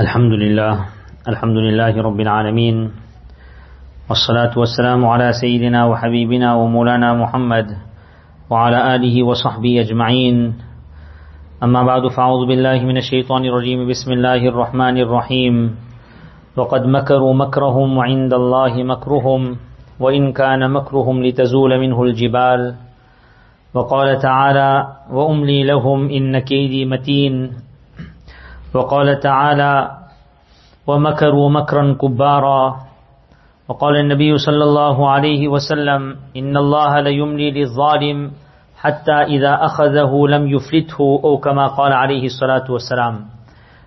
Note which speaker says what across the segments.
Speaker 1: الحمد لله الحمد لله رب العالمين والصلاة والسلام على سيدنا وحبيبنا ومولانا محمد وعلى آله وصحبه أجمعين. أما بعد فأعوذ بالله من الشيطان الرجيم. بسم الله الرحمن الرحيم. وقد مكروا مكرهم وعند الله مكرهم وإن كان مكرهم لتزول منه الجبال. وقال تعالى وأملي لهم إن كيدي متين وقال تعالى ومكروا مكرا كبارا وقال النبي صلى الله عليه وسلم إن الله ليملي للظالم حتى إذا أخذه لم يفلته أو كما قال عليه الصلاة والسلام.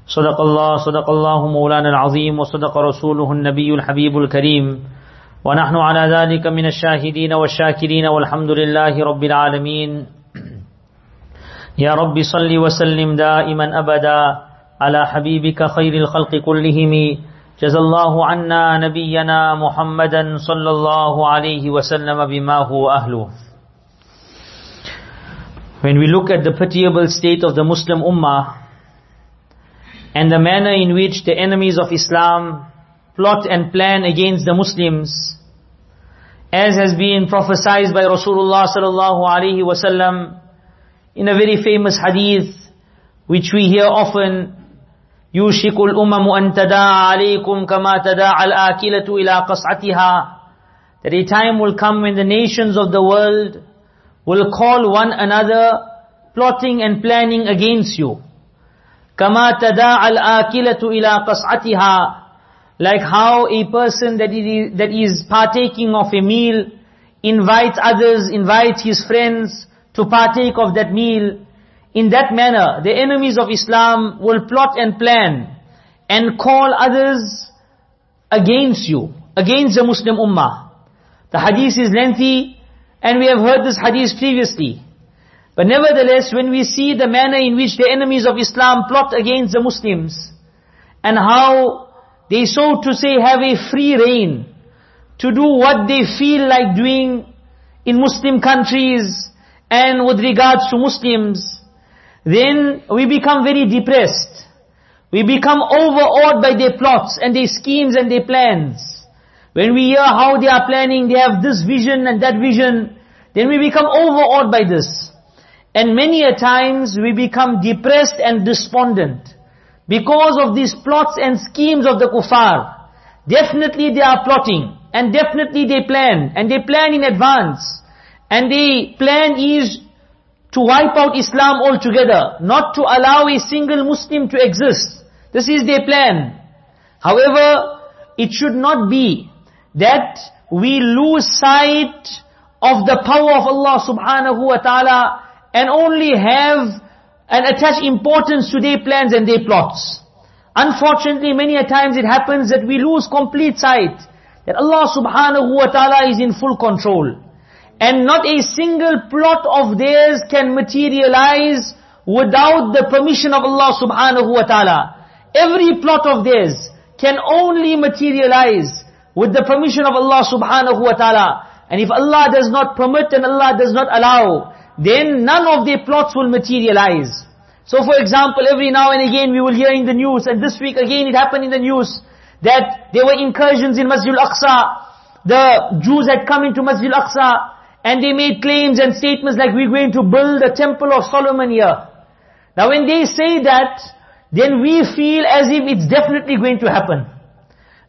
Speaker 1: صدق الله صدق الله مولانا العظيم وصدق رسوله النبي الحبيب الكريم. ونحن على ذلك من الشاهدين والشاكرين والحمد لله رب العالمين. يا رب صل وسلم دائما أبدا على حبيبك خير الخلق كلهم جزى الله عنا نبينا محمدا صلى الله عليه وسلم بما هو أهله When we look at the pitiable state of the Muslim Ummah and the manner in which the enemies of Islam plot and plan against the Muslims, as has been prophesied by Rasulullah sallallahu alaihi wasallam in a very famous hadith, which we hear often, يوشك الأمم أن تداعى عليكم كما تداعى الآكلة إلى قصعتها That a time will come when the nations of the world will call one another plotting and planning against you. كما تداعى الآكلة إلى قصعتها Like how a person that is, that is partaking of a meal invites others, invites his friends to partake of that meal. In that manner, the enemies of Islam will plot and plan and call others against you, against the Muslim Ummah. The hadith is lengthy and we have heard this hadith previously. But nevertheless, when we see the manner in which the enemies of Islam plot against the Muslims and how they so to say have a free reign to do what they feel like doing in Muslim countries and with regards to Muslims, then we become very depressed. We become overawed by their plots and their schemes and their plans. When we hear how they are planning, they have this vision and that vision, then we become overawed by this. And many a times we become depressed and despondent because of these plots and schemes of the kuffar. Definitely they are plotting and definitely they plan and they plan in advance. And the plan is to wipe out Islam altogether, not to allow a single Muslim to exist. This is their plan. However, it should not be that we lose sight of the power of Allah subhanahu wa ta'ala and only have and attach importance to their plans and their plots. Unfortunately, many a times it happens that we lose complete sight that Allah subhanahu wa ta'ala is in full control. And not a single plot of theirs can materialize without the permission of Allah subhanahu wa ta'ala. Every plot of theirs can only materialize with the permission of Allah subhanahu wa ta'ala. And if Allah does not permit and Allah does not allow, then none of their plots will materialize. So for example, every now and again we will hear in the news, and this week again it happened in the news, that there were incursions in Masjid al-Aqsa. The Jews had come into Masjid al-Aqsa, and they made claims and statements like we're going to build a temple of Solomon here. Now when they say that, then we feel as if it's definitely going to happen.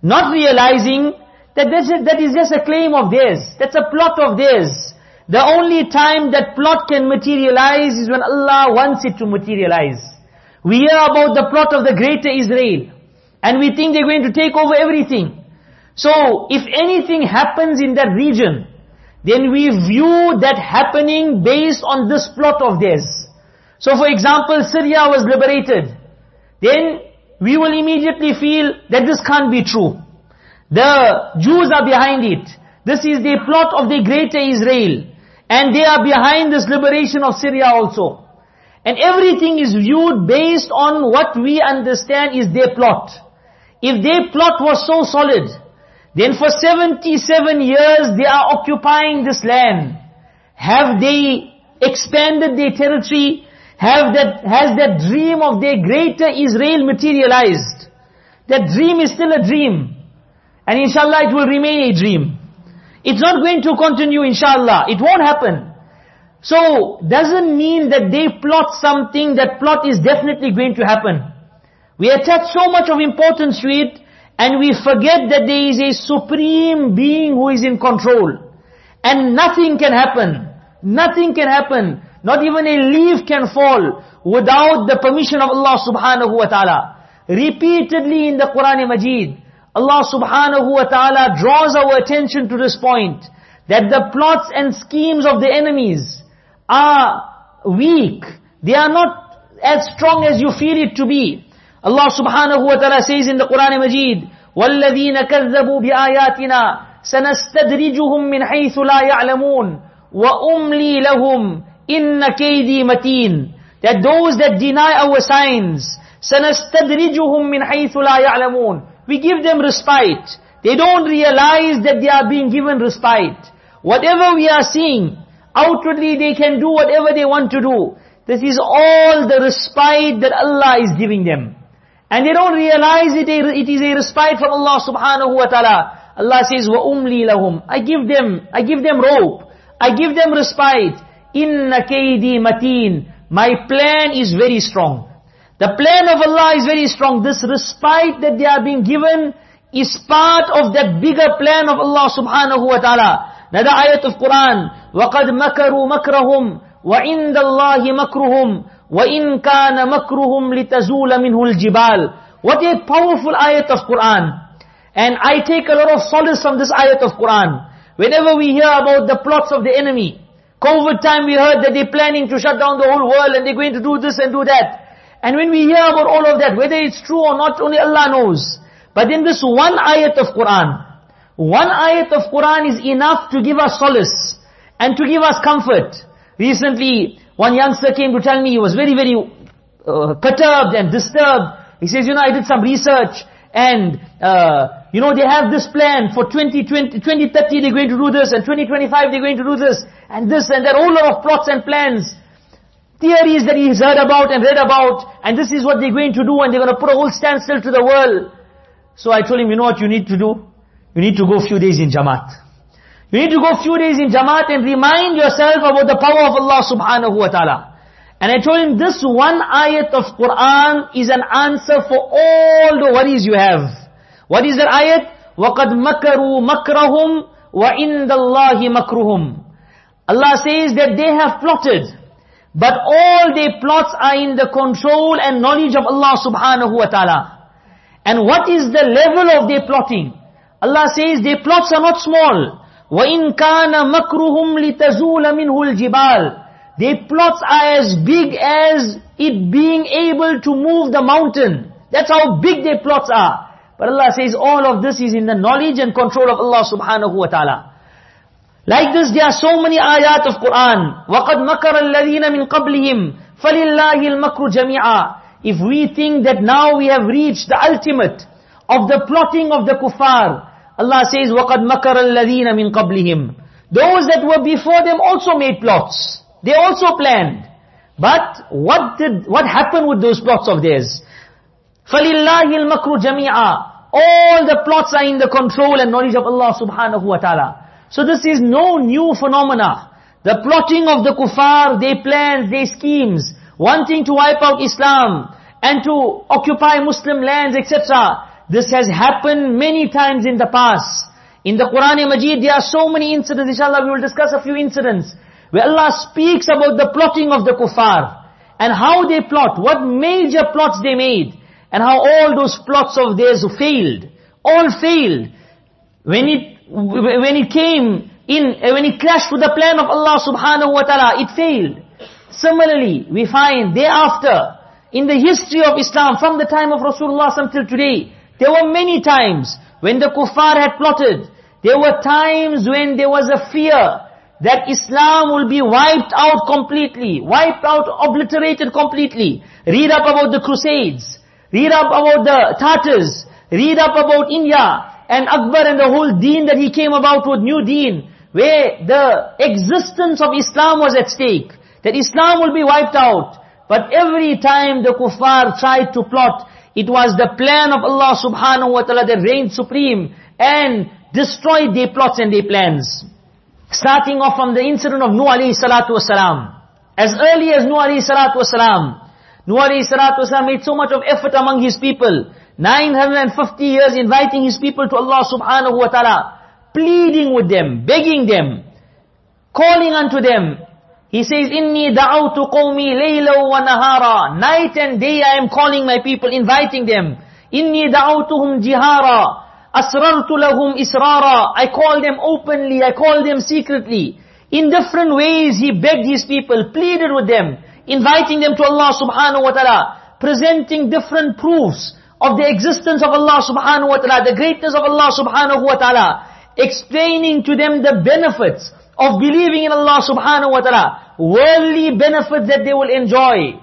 Speaker 1: Not realizing that that is just a claim of theirs. That's a plot of theirs. The only time that plot can materialize is when Allah wants it to materialize. We hear about the plot of the greater Israel. And we think they're going to take over everything. So, if anything happens in that region, then we view that happening based on this plot of theirs. So for example, Syria was liberated. Then we will immediately feel that this can't be true. The Jews are behind it. This is the plot of the greater Israel. And they are behind this liberation of Syria also. And everything is viewed based on what we understand is their plot. If their plot was so solid, then for 77 years they are occupying this land. Have they expanded their territory? Have that, has that dream of their greater Israel materialized? That dream is still a dream. And inshallah it will remain a dream. It's not going to continue inshallah. It won't happen. So, doesn't mean that they plot something, that plot is definitely going to happen. We attach so much of importance to it, and we forget that there is a supreme being who is in control. And nothing can happen. Nothing can happen. Not even a leaf can fall without the permission of Allah subhanahu wa ta'ala. Repeatedly in the Quran Majid, Allah subhanahu wa ta'ala draws our attention to this point, that the plots and schemes of the enemies are weak. They are not as strong as you feel it to be. Allah subhanahu wa ta'ala says in the Quran Majid, وَالَّذِينَ كَذَّبُوا بِآيَاتِنَا سَنَسْتَدْرِجُهُمْ مِنْ حَيْثُ لَا يَعْلَمُونَ وَأُمْلِي لَهُمْ إِنَّ كَيْدِي مَتِينَ That those that deny our signs, سَنَسْتَدْرِجُهُمْ مِنْ حَيْثُ لَا يَعْلَمُونَ We give them respite. They don't realize that they are being given respite. Whatever we are seeing, outwardly they can do whatever they want to do. This is all the respite that Allah is giving them. And they don't realize it, it is a respite from Allah subhanahu wa ta'ala. Allah says, وَأُمْلِي لَهُمْ I give them, I give them rope. I give them respite. إِنَّ كَيْدِي مَتِينَ My plan is very strong. The plan of Allah is very strong. This respite that they are being given is part of that bigger plan of Allah subhanahu wa ta'ala. Another ayat of Quran, وَقَدْ مَكَرُوا مَكْرَهُمْ وَعِنْدَ اللَّهِ مَكْرُهُمْ وَإِن كَانَ مَكْرُهُمْ لِتَزُولَ مِنْهُ الْجِبَالِ What a powerful ayat of Quran. And I take a lot of solace from this ayat of Quran. Whenever we hear about the plots of the enemy, COVID time we heard that they're planning to shut down the whole world and they're going to do this and do that. And when we hear about all of that, whether it's true or not, only Allah knows. But in this one ayat of Quran, one ayat of Quran is enough to give us solace and to give us comfort. Recently, one youngster came to tell me he was very, very uh, perturbed and disturbed. He says, you know, I did some research and, uh, you know, they have this plan for 2020, 2030 they're going to do this and 2025 they're going to do this and this and that, whole lot of plots and plans. Theories that he's heard about and read about and this is what they're going to do and they're going to put a whole standstill to the world. So I told him, you know what you need to do? You need to go a few days in Jamaat. You need to go a few days in Jamaat and remind yourself about the power of Allah subhanahu wa ta'ala. And I told him this one ayat of Quran is an answer for all the worries you have. What is that ayat? وَقَدْ مَكَرُوا مَكْرَهُمْ وَإِنْدَ اللَّهِ مَكْرُهُمْ Allah says that they have plotted. But all their plots are in the control and knowledge of Allah subhanahu wa ta'ala. And what is the level of their plotting? Allah says their plots are not small. وَإِن كَانَ مَكْرُهُمْ لِتَزُولَ مِنْهُ الْجِبَالِ Their plots are as big as it being able to move the mountain. That's how big their plots are. But Allah says all of this is in the knowledge and control of Allah subhanahu wa ta'ala. Like this, there are so many ayat of Quran. وَقَدْ مَكَرَ الَّذِينَ مِنْ قَبْلِهِمْ فَلِلَّهِ الْمَكْرُ جَمِيعًا If we think that now we have reached the ultimate of the plotting of the kuffar, Allah says, وَقَدْ مَكَرَ الَّذِينَ مِنْ قَبْلِهِمْ Those that were before them also made plots. They also planned. But what did, what happened with those plots of theirs? فَلِلَّهِ الْمَكْرُ جَمِيعًا All the plots are in the control and knowledge of Allah subhanahu wa ta'ala. So this is no new phenomena. The plotting of the kuffar, their plans, their schemes, wanting to wipe out Islam, and to occupy Muslim lands, etc. This has happened many times in the past. In the Quran and Majid, there are so many incidents. Inshallah, we will discuss a few incidents where Allah speaks about the plotting of the kuffar and how they plot, what major plots they made, and how all those plots of theirs failed. All failed. When it when it came in, when it clashed with the plan of Allah subhanahu wa ta'ala, it failed. Similarly, we find thereafter, in the history of Islam, from the time of Rasulullah till today, there were many times when the kuffar had plotted. There were times when there was a fear that Islam will be wiped out completely, wiped out, obliterated completely. Read up about the Crusades. Read up about the Tartars. Read up about India and Akbar and the whole deen that he came about with new deen, where the existence of Islam was at stake, that Islam will be wiped out. But every time the kuffar tried to plot, It was the plan of Allah subhanahu wa ta'ala that reigned supreme and destroyed their plots and their plans. Starting off from the incident of Nuh alayhi salatu wasalam. As early as Nuh alayhi salatu wasalam, Nuh alayhi salatu wasalam made so much of effort among his people. 950 years inviting his people to Allah subhanahu wa ta'ala. Pleading with them, begging them, calling unto them. He says, Inni da'awtu qawmi layla wa nahara. Night and day I am calling my people, inviting them. Inni da'awtuhum jihara. Asrartu lahum israra. I call them openly, I call them secretly. In different ways he begged his people, pleaded with them, inviting them to Allah subhanahu wa ta'ala, presenting different proofs of the existence of Allah subhanahu wa ta'ala, the greatness of Allah subhanahu wa ta'ala, explaining to them the benefits of believing in Allah subhanahu wa ta'ala, worldly benefits that they will enjoy.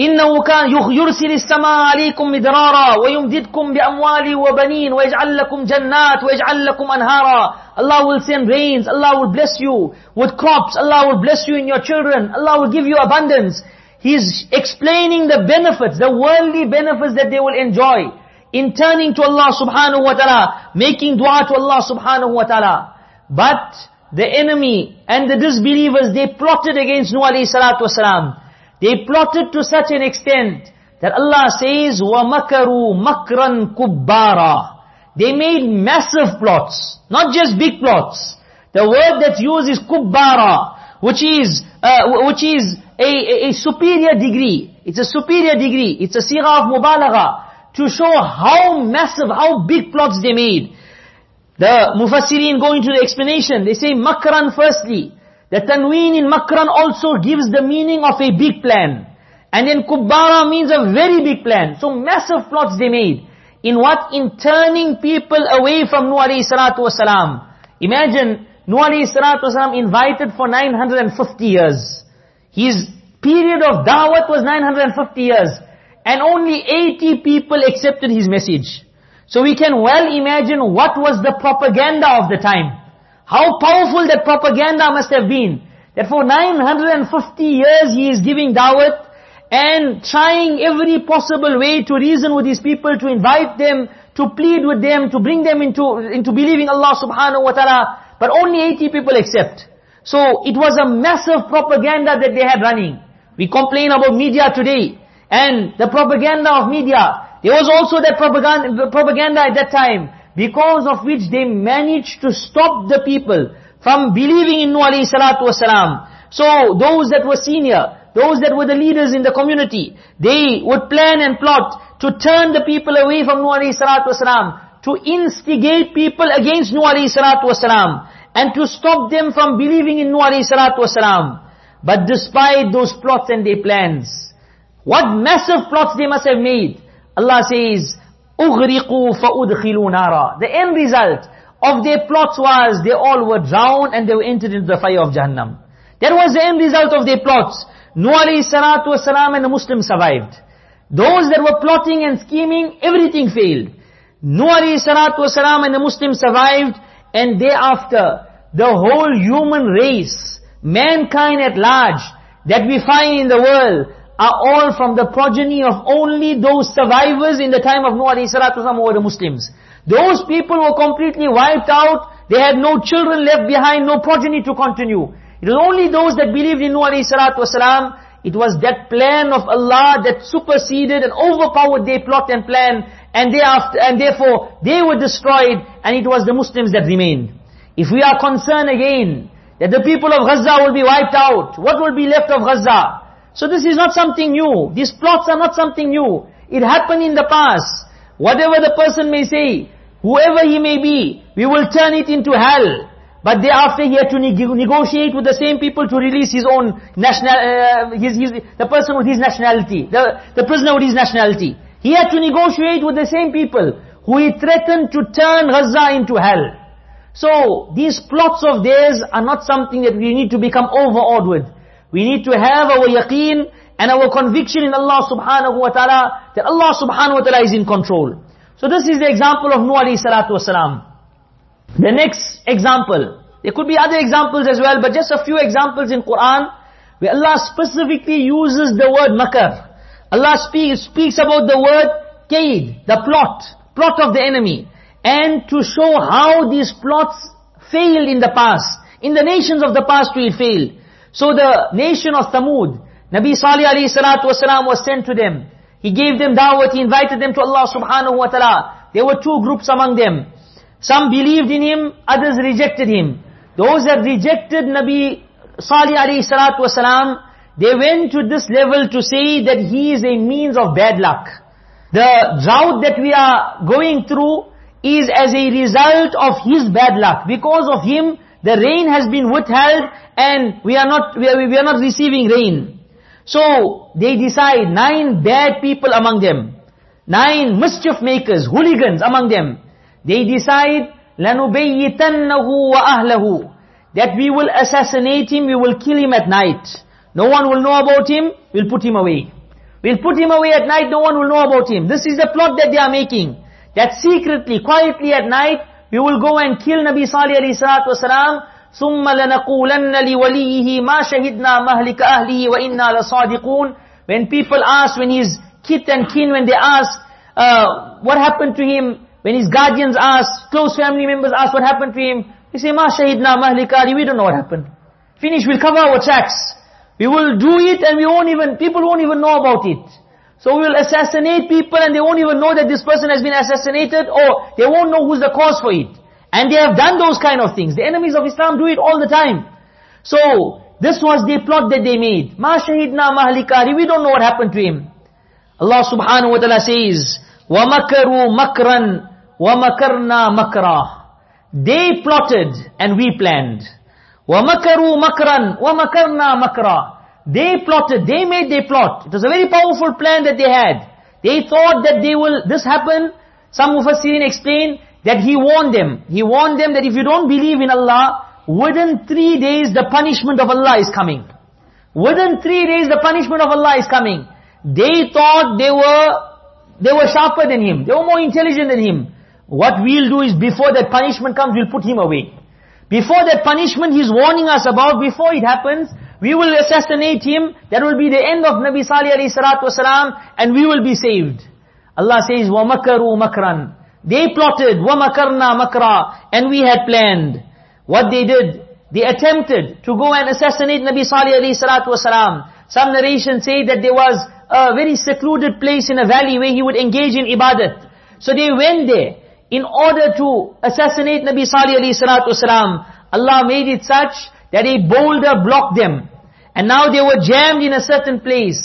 Speaker 1: إنه كان يرسل السماء عليكم مدرارا ويمددكم بأموال وبنين ويجعل لكم جنات ويجعل لكم أنهارا Allah will send rains, Allah will bless you with crops, Allah will bless you in your children, Allah will give you abundance. He's explaining the benefits, the worldly benefits that they will enjoy in turning to Allah subhanahu wa ta'ala, making dua to Allah subhanahu wa ta'ala. But the enemy and the disbelievers, they plotted against Nuh alayhi salatu wasalam. They plotted to such an extent that Allah says, وَمَكَرُوا مَكْرًا كُبَّارًا They made massive plots, not just big plots. The word that's used is kubbara, which is, uh, which is a, a, a, superior degree. It's a superior degree. It's a sigha of mubalagha to show how massive, how big plots they made. The mufassirin go into the explanation. They say makran firstly. The tanween in makran also gives the meaning of a big plan. And then kubbara means a very big plan. So massive plots they made. In what? In turning people away from Nuh alayhi salatu wasalam. Imagine, Nuh alayhi salatu wasalam invited for 950 years. His period of da'wat was 950 years. And only 80 people accepted his message. So we can well imagine what was the propaganda of the time. How powerful that propaganda must have been. That for 950 years he is giving dawat and trying every possible way to reason with his people, to invite them, to plead with them, to bring them into, into believing Allah subhanahu wa ta'ala. But only 80 people accept. So it was a massive propaganda that they had running. We complain about media today and the propaganda of media. There was also that propaganda, propaganda at that time because of which they managed to stop the people from believing in Nuh alayhi salatu wasalam. So those that were senior, those that were the leaders in the community, they would plan and plot to turn the people away from Nuh alayhi salatu wasalam, to instigate people against Nuh alayhi salatu wasalam, and to stop them from believing in Nuh alayhi salatu wasalam. But despite those plots and their plans, what massive plots they must have made, Allah says, أُغْرِقُوا فَأُدْخِلُوا نَارًا The end result of their plots was they all were drowned and they were entered into the fire of Jahannam. That was the end result of their plots. Nuh alayhi salatu wasalam and the Muslims survived. Those that were plotting and scheming, everything failed. Nuh alayhi salatu wasalam and the Muslims survived and thereafter the whole human race, mankind at large, that we find in the world, are all from the progeny of only those survivors in the time of Nuh alayhi salatu wasalam were the Muslims. Those people were completely wiped out. They had no children left behind, no progeny to continue. It was only those that believed in Nuh alayhi salatu wasalam. It was that plan of Allah that superseded and overpowered their plot and plan. And thereafter, and therefore, they were destroyed and it was the Muslims that remained. If we are concerned again, that the people of Gaza will be wiped out, what will be left of Gaza? So this is not something new. These plots are not something new. It happened in the past. Whatever the person may say, whoever he may be, we will turn it into hell. But thereafter he had to negotiate with the same people to release his own national, uh, his, his, the person with his nationality, the, the prisoner with his nationality. He had to negotiate with the same people who he threatened to turn Gaza into hell. So, these plots of theirs are not something that we need to become overawed with. We need to have our yaqeen and our conviction in Allah subhanahu wa ta'ala that Allah subhanahu wa ta'ala is in control. So this is the example of Nuh alayhi salatu wasalam. The next example, there could be other examples as well, but just a few examples in Quran where Allah specifically uses the word makar. Allah speaks, speaks about the word kaid, the plot, plot of the enemy, and to show how these plots failed in the past. In the nations of the past we failed. So the nation of Thamud, Nabi Salih alayhi salatu wasalam was sent to them. He gave them da'wat, he invited them to Allah subhanahu wa ta'ala. There were two groups among them. Some believed in him, others rejected him. Those that rejected Nabi Salih alayhi salatu wasalam, they went to this level to say that he is a means of bad luck. The drought that we are going through is as a result of his bad luck. Because of him, the rain has been withheld and we are not, we are, we are not receiving rain. So, they decide, nine bad people among them, nine mischief makers, hooligans among them, they decide, لَنُبَيِّتَنَّهُ وَأَهْلَهُ That we will assassinate him, we will kill him at night. No one will know about him, we'll put him away. We'll put him away at night, no one will know about him. This is the plot that they are making. That secretly, quietly at night, we will go and kill Nabi Salih alayhi salatu wasalam, ثُمَّ لَنَقُولَنَّ لِوَلِيِّهِ مَا شَهِدْنَا مَهْلِكَ أَهْلِهِ وَإِنَّا لَصَادِقُونَ When people ask, when his kith and kin, when they ask, uh, what happened to him, when his guardians ask, close family members ask what happened to him, they say, مَا شَهِدْنَا مَهْلِكَ أَهْلِهِ We don't know what happened. Finish, we'll cover our tracks. We will do it and we won't even, people won't even know about it. So we will assassinate people and they won't even know that this person has been assassinated or they won't know who's the cause for it. And they have done those kind of things. The enemies of Islam do it all the time. So, this was the plot that they made. Ma shahidna mahlikari, we don't know what happened to him. Allah subhanahu wa ta'ala says, وَمَكَرُوا مَكْرًا وَمَكَرْنَا مَكْرًا They plotted and we planned. وَمَكَرُوا مَكْرًا وَمَكَرْنَا مَكْرًا They plotted, they made their plot. It was a very powerful plan that they had. They thought that they will, this happen, some Mufassirin explain that he warned them. He warned them that if you don't believe in Allah, within three days the punishment of Allah is coming. Within three days the punishment of Allah is coming. They thought they were, they were sharper than him. They were more intelligent than him. What we'll do is before that punishment comes, we'll put him away. Before that punishment he's warning us about, before it happens, we will assassinate him, that will be the end of Nabi Salih alayhi salatu wasalam, and we will be saved. Allah says, وَمَكَرُوا مَكْرًا They plotted, وَمَكَرْنَا مَكْرًا And we had planned. What they did, they attempted to go and assassinate Nabi Salih alayhi salatu wasalam. Some narrations say that there was a very secluded place in a valley where he would engage in ibadat. So they went there in order to assassinate Nabi Salih alayhi salatu wasalam, Allah made it such that a boulder blocked them. And now they were jammed in a certain place.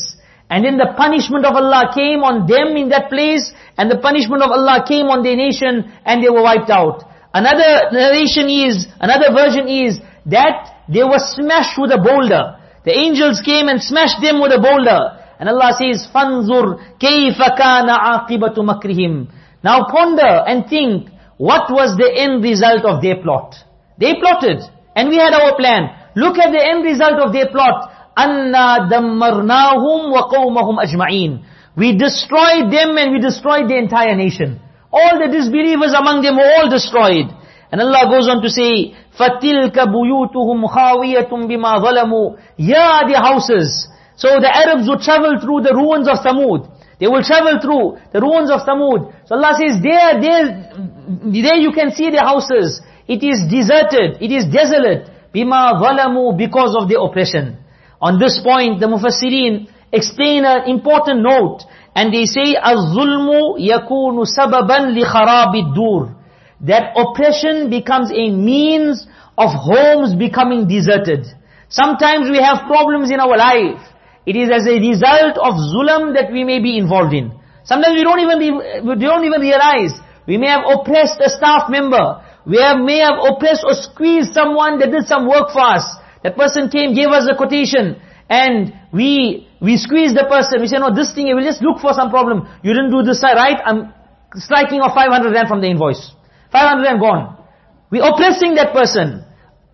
Speaker 1: And then the punishment of Allah came on them in that place, and the punishment of Allah came on their nation, and they were wiped out. Another narration is, another version is, that they were smashed with a boulder. The angels came and smashed them with a boulder. And Allah says, فَانْظُرْ كَيْفَ كَانَ عَاقِبَةُ مَكْرِهِمْ now ponder and think, what was the end result of their plot? They plotted, and we had our plan. Look at the end result of their plot. أَنَّا دَمَّرْنَاهُمْ وَقَوْمَهُمْ أَجْمَعِينَ We destroyed them and we destroyed the entire nation. All the disbelievers among them were all destroyed. And Allah goes on to say, فَتِلْكَ بُيُوتُهُمْ خَاوِيَةٌ بِمَا ظَلَمُوا Yeah, the houses. So the Arabs would travel through the ruins of Thamud. They will travel through the ruins of Thamud. So Allah says, there, there, there you can see the houses. It is deserted. It is desolate. Bima ظَلَمُوا Because of the oppression. On this point, the Mufassirin explain an important note. And they say, الظُّلْمُ يَكُونُ سَبَبًا لِخَرَابِ الدُّورِ That oppression becomes a means of homes becoming deserted. Sometimes we have problems in our life. It is as a result of zulam that we may be involved in. Sometimes we don't even be, we don't even realize. We may have oppressed a staff member. We may have oppressed or squeezed someone that did some work for us. That person came, gave us a quotation, and we we squeezed the person. We say, no, this thing, we'll just look for some problem. You didn't do this right, I'm striking off 500 rand from the invoice. 500 rand gone. We oppressing that person.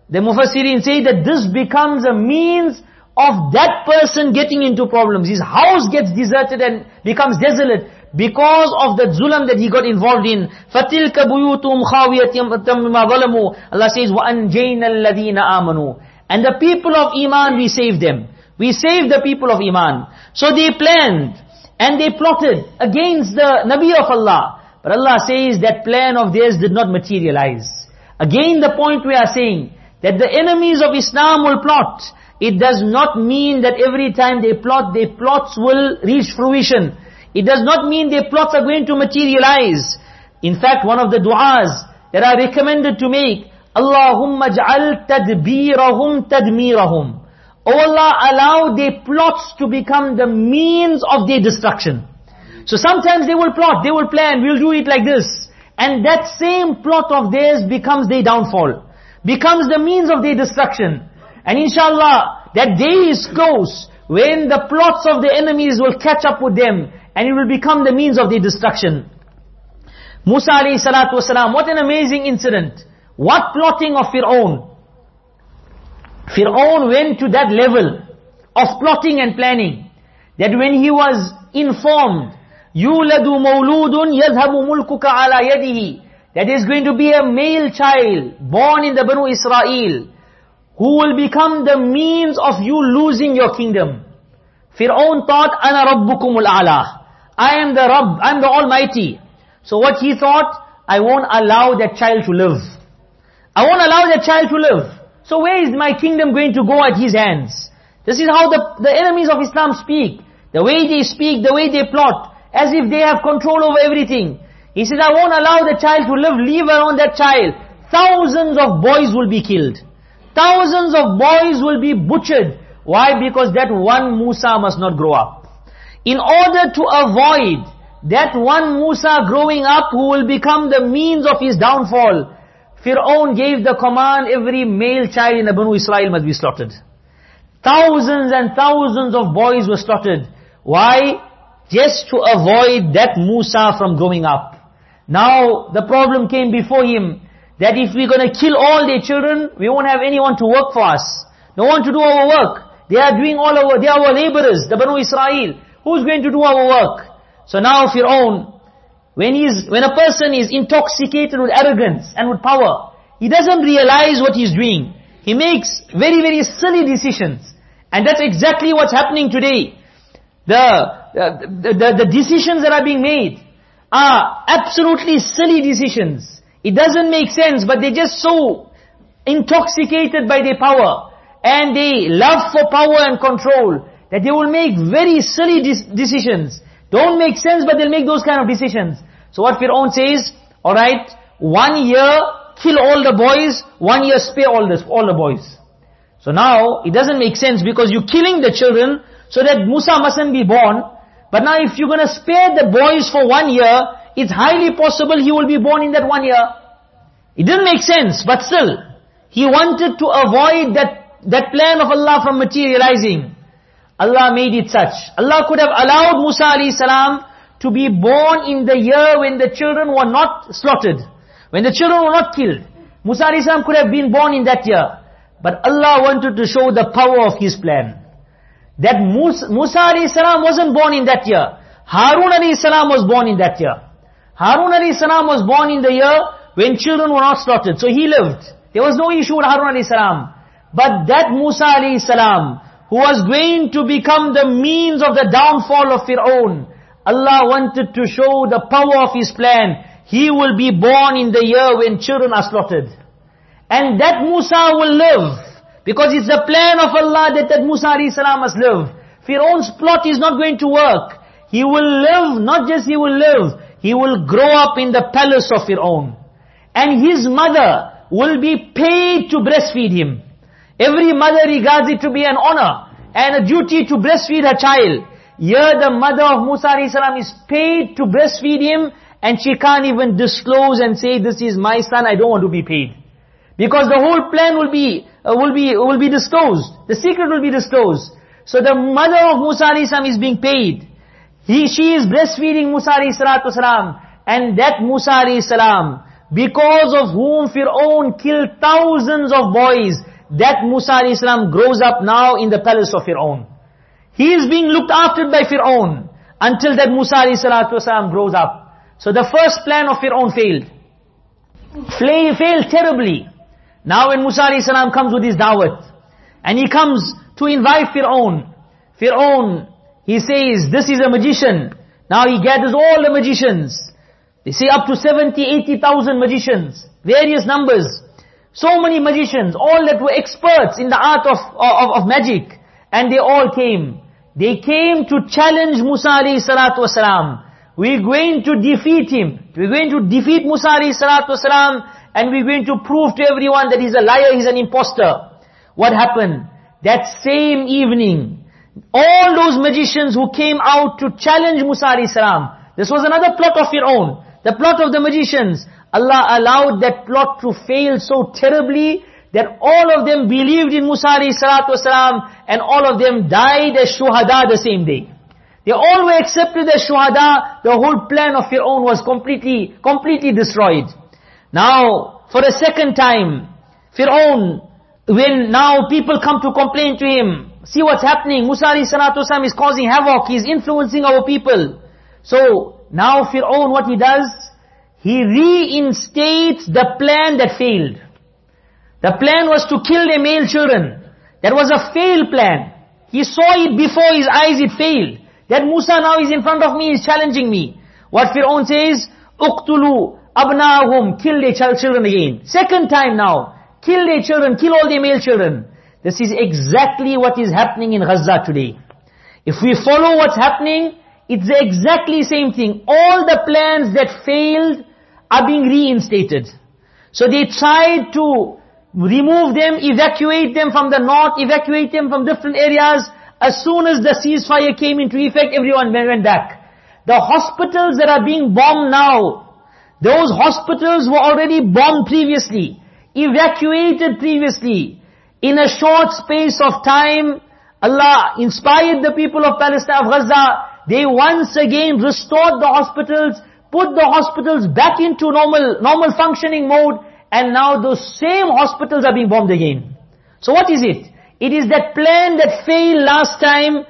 Speaker 1: The Mufassirin say that this becomes a means of that person getting into problems. His house gets deserted and becomes desolate because of the zulam that he got involved in. فَتِلْكَ بُيُوتُهُمْ خَاوِيَةً مَا ظَلَمُوا Allah says, وَأَنْجَيْنَا الَّذِينَ آمَنُوا And the people of Iman, we saved them. We saved the people of Iman. So they planned. And they plotted against the Nabi of Allah. But Allah says that plan of theirs did not materialize. Again the point we are saying, that the enemies of Islam will plot. It does not mean that every time they plot, their plots will reach fruition. It does not mean their plots are going to materialize. In fact, one of the du'as that are recommended to make, Allahumma ja'al tadbirahum tadmirahum. O Allah, allow their plots to become the means of their destruction. So sometimes they will plot, they will plan, we'll do it like this. And that same plot of theirs becomes their downfall. Becomes the means of their destruction. And inshallah, that day is close when the plots of the enemies will catch up with them and it will become the means of their destruction. Musa alayhi salatu wasalam, what an amazing incident. What plotting of Fir'aun. Fir'aun went to that level of plotting and planning. That when he was informed, يُولَدُ مَوْلُودٌ يَذْهَبُ مُلْكُكَ عَلَى يَدِهِ That is going to be a male child born in the Banu Israel who will become the means of you losing your kingdom. Fir'aun thought, أَنَا رَبُّكُمُ الْأَعْلَى I am the Rabb, I am the Almighty. So what he thought, I won't allow that child to live. I won't allow that child to live. So where is my kingdom going to go at his hands? This is how the, the enemies of Islam speak. The way they speak, the way they plot, as if they have control over everything. He says, I won't allow the child to live, leave around that child. Thousands of boys will be killed. Thousands of boys will be butchered. Why? Because that one Musa must not grow up. In order to avoid that one Musa growing up who will become the means of his downfall, Fir'aun gave the command, every male child in the Banu Israel must be slaughtered. Thousands and thousands of boys were slaughtered. Why? Just to avoid that Musa from growing up. Now, the problem came before him, that if we're going to kill all their children, we won't have anyone to work for us. No one to do our work. They are doing all our, they are our laborers, the Banu Israel. Who's going to do our work? So now Fir'aun, when he's, when a person is intoxicated with arrogance and with power, he doesn't realize what he's doing. He makes very, very silly decisions. And that's exactly what's happening today. The, uh, the, the, the decisions that are being made are absolutely silly decisions. It doesn't make sense, but they're just so intoxicated by their power. And they love for power and control that they will make very silly decisions. Don't make sense, but they'll make those kind of decisions. So what Fir'aun says, alright, one year kill all the boys, one year spare all, this, all the boys. So now, it doesn't make sense because you're killing the children so that Musa mustn't be born. But now if you're going to spare the boys for one year, it's highly possible he will be born in that one year. It didn't make sense, but still, he wanted to avoid that, that plan of Allah from materializing. Allah made it such. Allah could have allowed Musa alayhi salam to be born in the year when the children were not slaughtered. When the children were not killed. Musa alayhi salam could have been born in that year. But Allah wanted to show the power of His plan. That Musa, Musa alayhi salam wasn't born in that year. Harun alayhi salam was born in that year. Harun alayhi salam was born in the year when children were not slaughtered. So he lived. There was no issue with Harun alayhi salam. But that Musa alayhi salam, who was going to become the means of the downfall of Fir'aun, Allah wanted to show the power of His plan. He will be born in the year when children are slaughtered. And that Musa will live. Because it's the plan of Allah that that Musa salam must live. Fir'aun's plot is not going to work. He will live, not just he will live, he will grow up in the palace of Fir'aun. And his mother will be paid to breastfeed him. Every mother regards it to be an honor and a duty to breastfeed her child. Here the mother of Musa salam is paid to breastfeed him and she can't even disclose and say, this is my son, I don't want to be paid. Because the whole plan will be, uh, will be, will be disclosed. The secret will be disclosed. So the mother of Musa salam is being paid. He, she is breastfeeding Musa salam. And that Musa salam, because of whom Fir'aun killed thousands of boys, that Musa al-Islam grows up now in the palace of Fir'aun. He is being looked after by Fir'aun until that Musa al-Islam grows up. So the first plan of Fir'aun failed. He failed terribly. Now when Musa al-Islam comes with his da'wat, and he comes to invite Fir'aun, Fir'aun, he says, this is a magician. Now he gathers all the magicians. They say up to 70, 80,000 magicians, various numbers. So many magicians, all that were experts in the art of, of, of magic. And they all came. They came to challenge Musa alayhi salatu wasalam. We're going to defeat him. We're going to defeat Musa alayhi salatu wasalam and we're going to prove to everyone that he's a liar, he's an impostor. What happened? That same evening, all those magicians who came out to challenge Musa alayhi salam, this was another plot of Fir'aun. The plot of the magicians. Allah allowed that plot to fail so terribly that all of them believed in Musa wasalam and all of them died as shuhada the same day. They all were accepted as shuhada, the whole plan of Fir'aun was completely, completely destroyed. Now, for a second time, Fir'aun, when now people come to complain to him, see what's happening, Musa wasalam is causing havoc, he's influencing our people. So, now Fir'aun what he does, he reinstates the plan that failed. The plan was to kill the male children. That was a failed plan. He saw it before his eyes, it failed. That Musa now is in front of me, is challenging me. What Fir'aun says, uqtulu abnahum, kill their children again. Second time now, kill their children, kill all their male children. This is exactly what is happening in Gaza today. If we follow what's happening, it's the exactly same thing. All the plans that failed are being reinstated. So they tried to remove them, evacuate them from the north, evacuate them from different areas. As soon as the ceasefire came into effect, everyone went back. The hospitals that are being bombed now, those hospitals were already bombed previously, evacuated previously. In a short space of time, Allah inspired the people of Palestine, of Gaza, they once again restored the hospitals, put the hospitals back into normal, normal functioning mode, and now those same hospitals are being bombed again. So what is it? It is that plan that failed last time,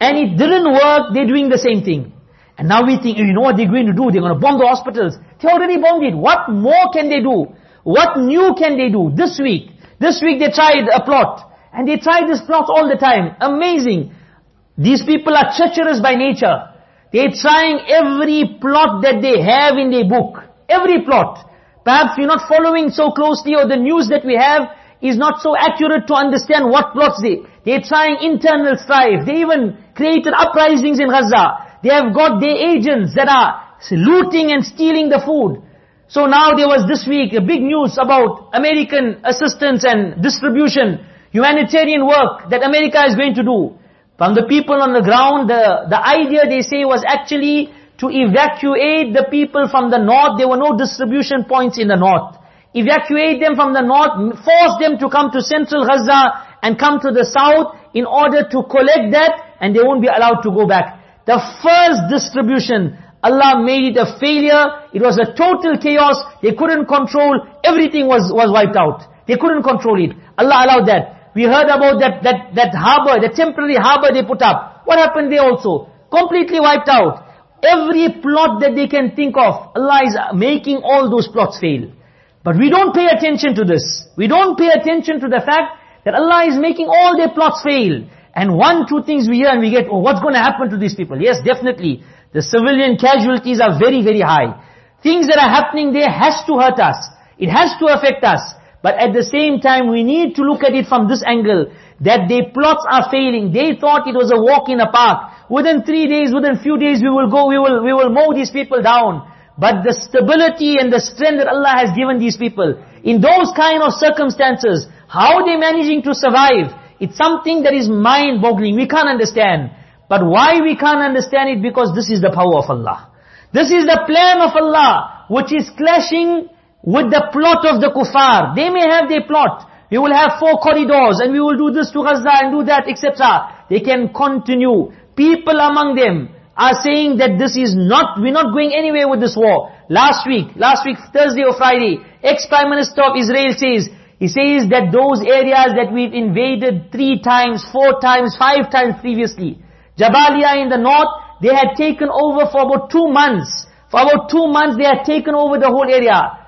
Speaker 1: and it didn't work, they're doing the same thing. And now we think, you know what they're going to do? They're going to bomb the hospitals. They already bombed it. What more can they do? What new can they do? This week. This week they tried a plot. And they tried this plot all the time. Amazing. These people are treacherous by nature. They're trying every plot that they have in their book. Every plot. Perhaps we're not following so closely or the news that we have is not so accurate to understand what plots they. They're trying internal strife. They even created uprisings in Gaza. They have got their agents that are looting and stealing the food. So now there was this week a big news about American assistance and distribution, humanitarian work that America is going to do. From the people on the ground, the, the idea they say was actually to evacuate the people from the north. There were no distribution points in the north. Evacuate them from the north, force them to come to central Gaza and come to the south in order to collect that and they won't be allowed to go back. The first distribution, Allah made it a failure. It was a total chaos. They couldn't control. Everything was, was wiped out. They couldn't control it. Allah allowed that. We heard about that, that, that harbor, the temporary harbor they put up. What happened there also? Completely wiped out. Every plot that they can think of, Allah is making all those plots fail. But we don't pay attention to this. We don't pay attention to the fact that Allah is making all their plots fail. And one, two things we hear and we get, oh, what's going to happen to these people? Yes, definitely. The civilian casualties are very, very high. Things that are happening there has to hurt us. It has to affect us. But at the same time, we need to look at it from this angle, that their plots are failing. They thought it was a walk in a park. Within three days, within few days, we will go, we will, we will mow these people down. But the stability and the strength that Allah has given these people, in those kind of circumstances, how they managing to survive, it's something that is mind-boggling. We can't understand. But why we can't understand it? Because this is the power of Allah. This is the plan of Allah, which is clashing with the plot of the kuffar. They may have their plot. We will have four corridors and we will do this to Gaza and do that, etc. They can continue. People among them are saying that this is not, we're not going anywhere with this war. Last week, last week, Thursday or Friday, ex-Prime Minister of Israel says, he says that those areas that we've invaded three times, four times, five times previously, Jabalia in the north, they had taken over for about two months. For about two months they had taken over the whole area.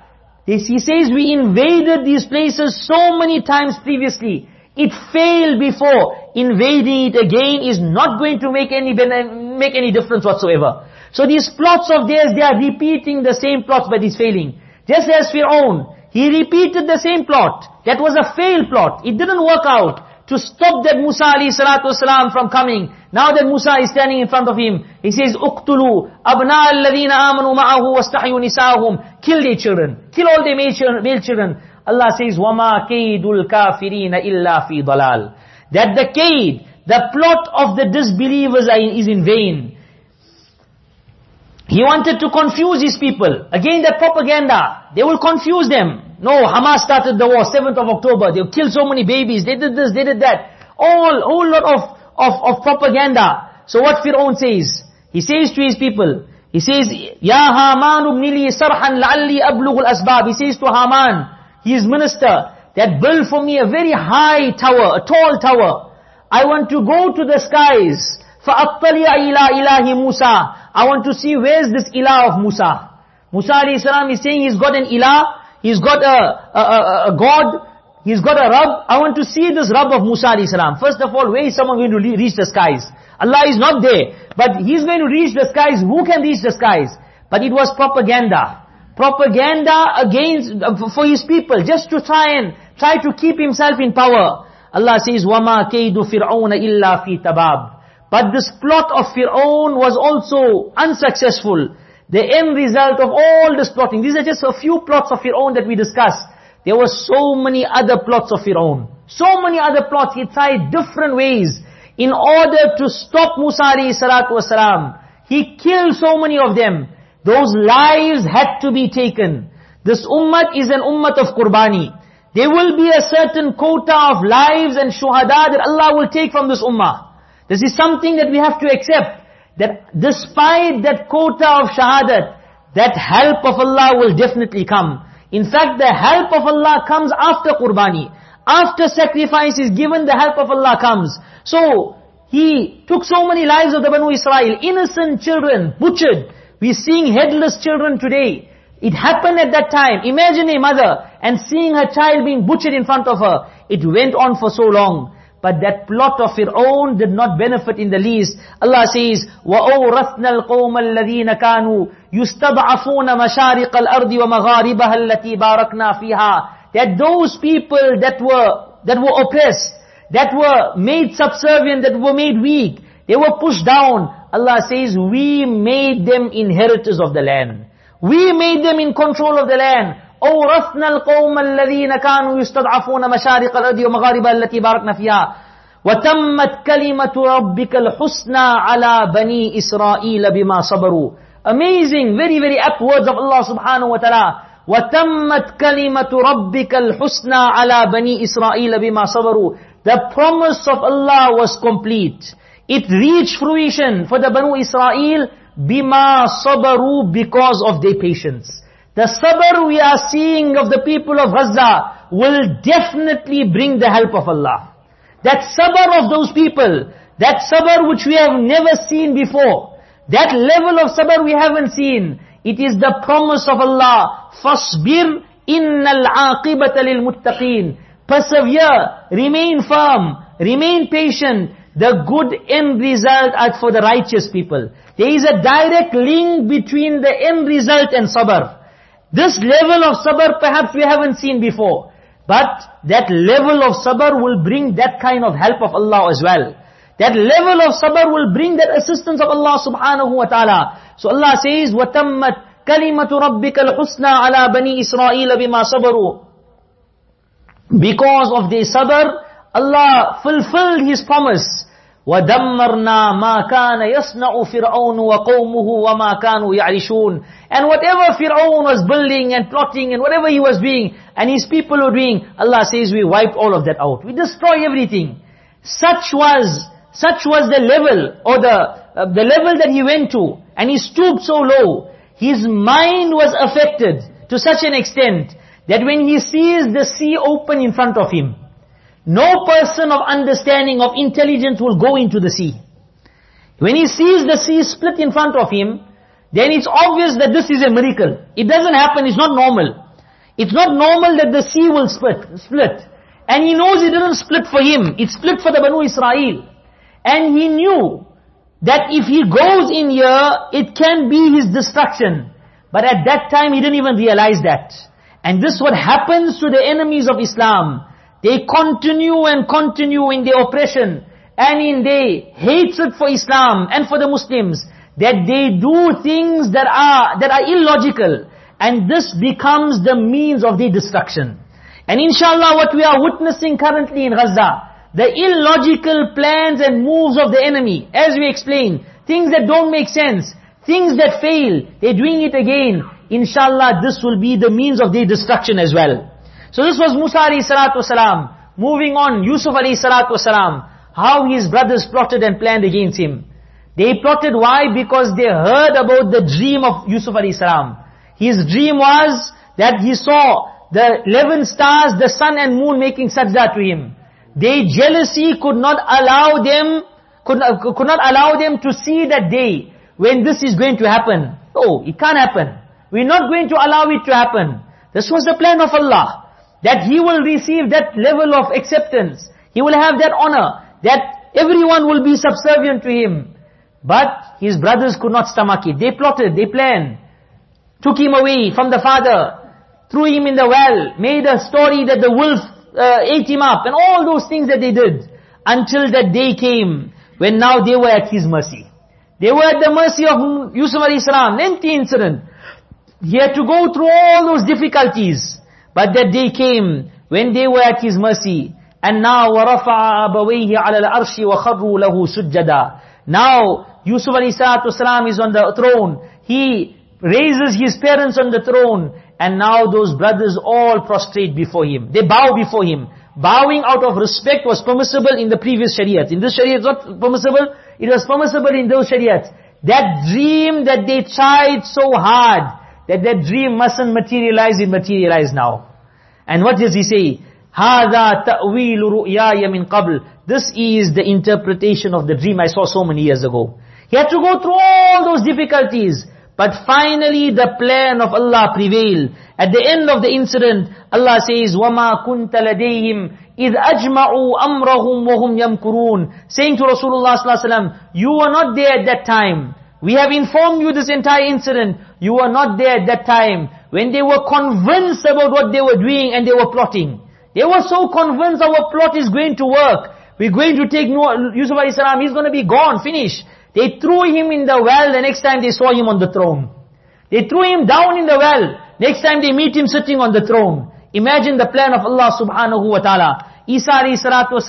Speaker 1: He says we invaded these places so many times previously. It failed before. invading it again is not going to make any, make any difference whatsoever. So these plots of theirs, they are repeating the same plots but it's failing. Just as Fir'aun, he repeated the same plot. That was a failed plot. It didn't work out to stop that Musa alayhi salatu wasalam from coming. Now that Musa is standing in front of him, he says, اُقْتُلُوا أَبْنَاءَ الَّذِينَ آمَنُوا مَعَهُ وَاسْتَحْيُوا نِسَاهُمْ Kill their children. Kill all their male children. Allah says, وَمَا كَيْدُ الْكَافِرِينَ إِلَّا فِي ضَلَالٍ That the kaid, the plot of the disbelievers is in vain. He wanted to confuse his people. Again that propaganda. They will confuse them. No, Hamas started the war, 7th of October. They killed so many babies. They did this, they did that. All, whole lot of, of, of propaganda. So what Fir'aun says? He says to his people, he says, Ya Haman ubnili sarhan la'alli ablugh al-asbab. He says to Haman, his minister, that build for me a very high tower, a tall tower. I want to go to the skies. فَأَطَّلِعَ إِلَىٰ إِلَهِ Musa. I want to see where's this ilah of Musa. Musa alayhi salam is saying he's got an ilah, He's got a, a, a, a God, he's got a Rabb. I want to see this Rabb of Musa alayhi salam. First of all, where is someone going to reach the skies? Allah is not there. But he's going to reach the skies. Who can reach the skies? But it was propaganda. Propaganda against, for his people, just to try and, try to keep himself in power. Allah says, وَمَا كَيْدُ فِرْعَوْنَ إِلَّا فِي تَبَابٍ But this plot of Fir'aun was also unsuccessful. The end result of all this plotting, these are just a few plots of Fir'aun that we discussed. There were so many other plots of Fir'aun. So many other plots, he tried different ways in order to stop Musa salatu wasalam. He killed so many of them. Those lives had to be taken. This ummah is an ummah of qurbani. There will be a certain quota of lives and shuhada that Allah will take from this ummah. This is something that we have to accept that despite that quota of shahadat, that help of Allah will definitely come. In fact, the help of Allah comes after qurbani. After sacrifice is given, the help of Allah comes. So, He took so many lives of the Banu Israel, innocent children, butchered. We're seeing headless children today. It happened at that time. Imagine a mother and seeing her child being butchered in front of her. It went on for so long. But that plot of Fir'aun did not benefit in the least. Allah says, وَأَوْرَثْنَا الْقَوْمَ الَّذِينَ كَانُوا يُسْتَضْعَفُونَ مَشَارِقَ الْأَرْضِ وَمَغَارِبَهَا الَّتِي بَارَكْنَا فِيهَا That those people that were, that were oppressed, that were made subservient, that were made weak, they were pushed down. Allah says, we made them inheritors of the land. We made them in control of the land. أورثنا القوم الذين كانوا يستضعفون مشارق الأرض ومغاربها التي باركنا فيها وتمت كلمة ربك الحسنى على بني إسرائيل بما صبروا Amazing, very very apt words of Allah subhanahu wa ta'ala. وَتَمَّتْ كَلِمَةُ رَبِّكَ الْحُسْنَى عَلَى بَنِي إِسْرَائِيلَ بِمَا صَبَرُوا The promise of Allah was complete. It reached fruition for the Banu Israel بِمَا صَبَرُوا because of their patience. The sabr we are seeing of the people of Gaza will definitely bring the help of Allah. That sabr of those people, that sabr which we have never seen before, that level of sabr we haven't seen, it is the promise of Allah. Fasbir innal aqibata lil muttaqeen. Persevere, remain firm, remain patient. The good end result are for the righteous people. There is a direct link between the end result and sabr. This level of sabr perhaps we haven't seen before. But that level of sabr will bring that kind of help of Allah as well. That level of sabr will bring that assistance of Allah subhanahu wa ta'ala. So Allah says, وَتَمَّتْ كَلِمَةُ رَبِّكَ الْحُسْنَى عَلَى بَنِي إِسْرَائِيلَ بِمَا صَبَرُوا Because of their sabr, Allah fulfilled His promise. وَدَمَّرْنَا مَا كَانَ يَصْنَعُ فِرْعَوْنُ وَقَوْمُهُ وَمَا كَانُوا يَعْرِشُونَ And whatever Fir'aun was building and plotting and whatever he was doing and his people were doing, Allah says we wiped all of that out. We destroy everything. Such was, such was the level or the, uh, the level that he went to and he stooped so low. His mind was affected to such an extent that when he sees the sea open in front of him, no person of understanding, of intelligence will go into the sea. When he sees the sea split in front of him, then it's obvious that this is a miracle. It doesn't happen, it's not normal. It's not normal that the sea will split. split. And he knows it didn't split for him. It split for the Banu Israel. And he knew that if he goes in here, it can be his destruction. But at that time, he didn't even realize that. And this what happens to the enemies of Islam. They continue and continue in their oppression and in their hatred for Islam and for the Muslims. That they do things that are, that are illogical. And this becomes the means of their destruction. And inshallah what we are witnessing currently in Gaza, the illogical plans and moves of the enemy, as we explained, things that don't make sense, things that fail, they're doing it again. Inshallah this will be the means of their destruction as well. So this was Musa alayhi salatu wasalam. Moving on, Yusuf alayhi salatu wasalam. How his brothers plotted and planned against him. They plotted why? Because they heard about the dream of Yusuf alayhi salam. His dream was that he saw the 11 stars, the sun and moon making sajda to him. Their jealousy could not allow them, could not, could not allow them to see that day when this is going to happen. Oh, it can't happen. We're not going to allow it to happen. This was the plan of Allah. That He will receive that level of acceptance. He will have that honor. That everyone will be subservient to Him. But his brothers could not stomach it. They plotted, they planned. Took him away from the father threw him in the well, made a story that the wolf uh, ate him up, and all those things that they did. Until that day came, when now they were at his mercy. They were at the mercy of Yusuf a.s. lengthy incident. He had to go through all those difficulties. But that day came, when they were at his mercy. And now, وَرَفَعَ أَبَوَيْهِ عَلَى الْأَرْشِ وَخَرُّوا لَهُ سُجَّدًا Now, Yusuf a.s. is on the throne. He raises his parents on the throne. And now those brothers all prostrate before him. They bow before him. Bowing out of respect was permissible in the previous shariat. In this shariat it's not permissible. It was permissible in those shariats. That dream that they tried so hard, that that dream mustn't materialize, it materialized now. And what does he say? هَذَا تَأْوِيلُ رُؤْيَايَ مِنْ قَبْلِ This is the interpretation of the dream I saw so many years ago. He had to go through all those difficulties. But finally the plan of Allah prevailed. At the end of the incident, Allah says, وَمَا كُنْتَ لَدَيْهِمْ إِذْ أَجْمَعُوا أَمْرَهُمْ وَهُمْ يَمْكُرُونَ Saying to Rasulullah ﷺ, you were not there at that time. We have informed you this entire incident. You were not there at that time. When they were convinced about what they were doing and they were plotting. They were so convinced our plot is going to work. We're going to take Yusuf a.s. He's going to be gone, finished. They threw him in the well the next time they saw him on the throne. They threw him down in the well. Next time they meet him sitting on the throne. Imagine the plan of Allah subhanahu wa ta'ala. Isa alayhi salatu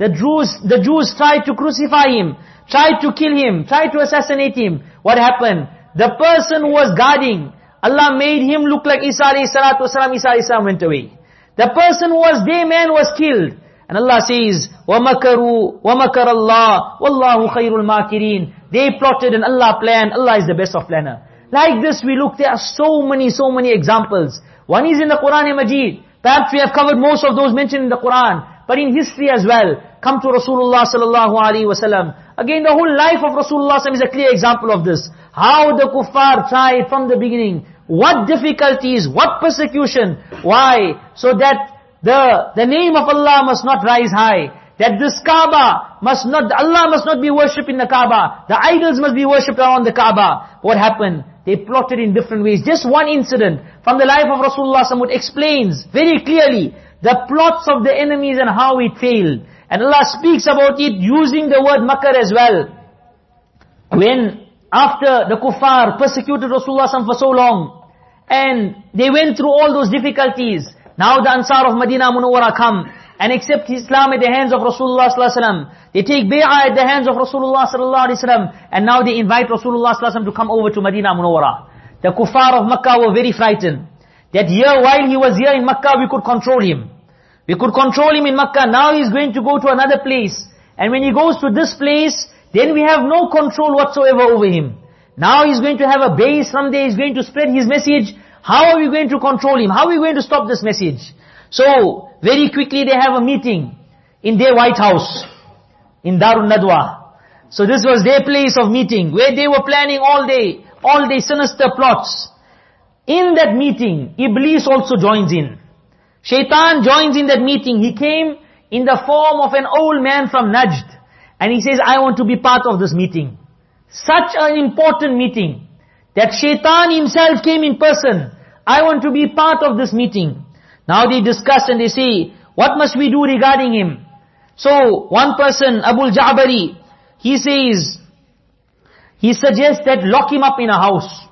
Speaker 1: the Jews, the Jews tried to crucify him, tried to kill him, tried to assassinate him. What happened? The person who was guarding, Allah made him look like Isa alayhi salatu wasalam, Isa alayhi salam went away. The person who was their man was killed. And Allah says, وَمَكَرُوا وَمَكَرَ اللَّهُ وَاللَّهُ خَيْرُ الْمَاكِرِينَ They plotted and Allah planned, Allah is the best of planner. Like this we look, there are so many, so many examples. One is in the Quran Majid. Perhaps we have covered most of those mentioned in the Quran. But in history as well. Come to Rasulullah sallallahu alaihi wasallam. Again, the whole life of Rasulullah is a clear example of this. How the kuffar tried from the beginning. What difficulties, what persecution. Why? So that the, the name of Allah must not rise high. That this Kaaba must not, Allah must not be worshipped in the Kaaba. The idols must be worshipped around the Kaaba. What happened? They plotted in different ways. Just one incident from the life of Rasulullah would explains very clearly the plots of the enemies and how it failed. And Allah speaks about it using the word makar as well. When after the kuffar persecuted Rasulullah for so long, and they went through all those difficulties, now the Ansar of Medina Munawwara come and accept Islam at the hands of Rasulullah sallallahu. They take bay'ah at the hands of Rasulullah and now they invite Rasulullah to come over to Medina Munawwara. The kuffar of Makkah were very frightened. That here, while he was here in Makkah, we could control him. We could control him in Makkah. Now he's going to go to another place. And when he goes to this place, then we have no control whatsoever over him. Now he's going to have a base, someday he's going to spread his message, how are we going to control him? How are we going to stop this message? So, very quickly they have a meeting in their White House, in Darun Nadwa. So this was their place of meeting, where they were planning all day, all day sinister plots. In that meeting, Iblis also joins in. Shaitan joins in that meeting. He came in the form of an old man from Najd. And he says, I want to be part of this meeting. Such an important meeting. That Shaitan himself came in person. I want to be part of this meeting. Now they discuss and they say, what must we do regarding him? So, one person, Abu Ja'bari, he says, he suggests that lock him up in a house.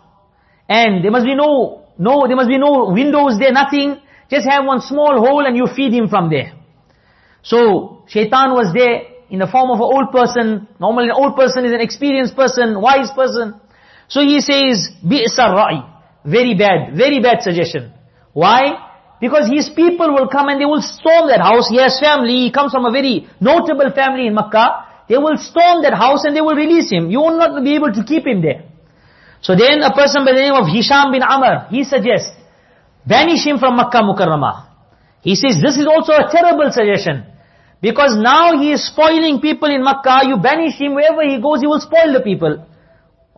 Speaker 1: And there must be no, no, there must be no windows there, nothing. Just have one small hole and you feed him from there. So, shaitan was there in the form of an old person. Normally an old person is an experienced person, wise person. So he says, bi'sar ra'i. Very bad, very bad suggestion. Why? Because his people will come and they will storm that house. He has family, he comes from a very notable family in Makkah. They will storm that house and they will release him. You will not be able to keep him there. So then a person by the name of Hisham bin Amr, he suggests, banish him from Makkah Mukarramah. He says this is also a terrible suggestion. Because now he is spoiling people in Makkah, you banish him, wherever he goes, he will spoil the people.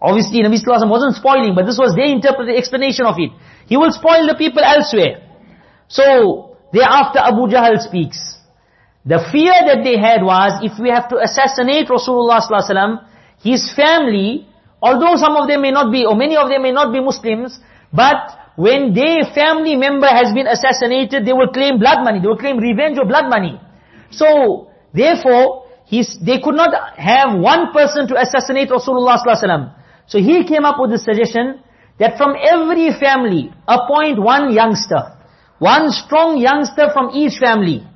Speaker 1: Obviously Nabi Sallallahu wasn't spoiling, but this was their interpreted explanation of it. He will spoil the people elsewhere. So, thereafter Abu Jahl speaks. The fear that they had was, if we have to assassinate Rasulullah Sallallahu his family Although some of them may not be, or many of them may not be Muslims, but when their family member has been assassinated, they will claim blood money, they will claim revenge or blood money. So, therefore, they could not have one person to assassinate Rasulullah. So he came up with the suggestion that from every family, appoint one youngster. One strong youngster from each family.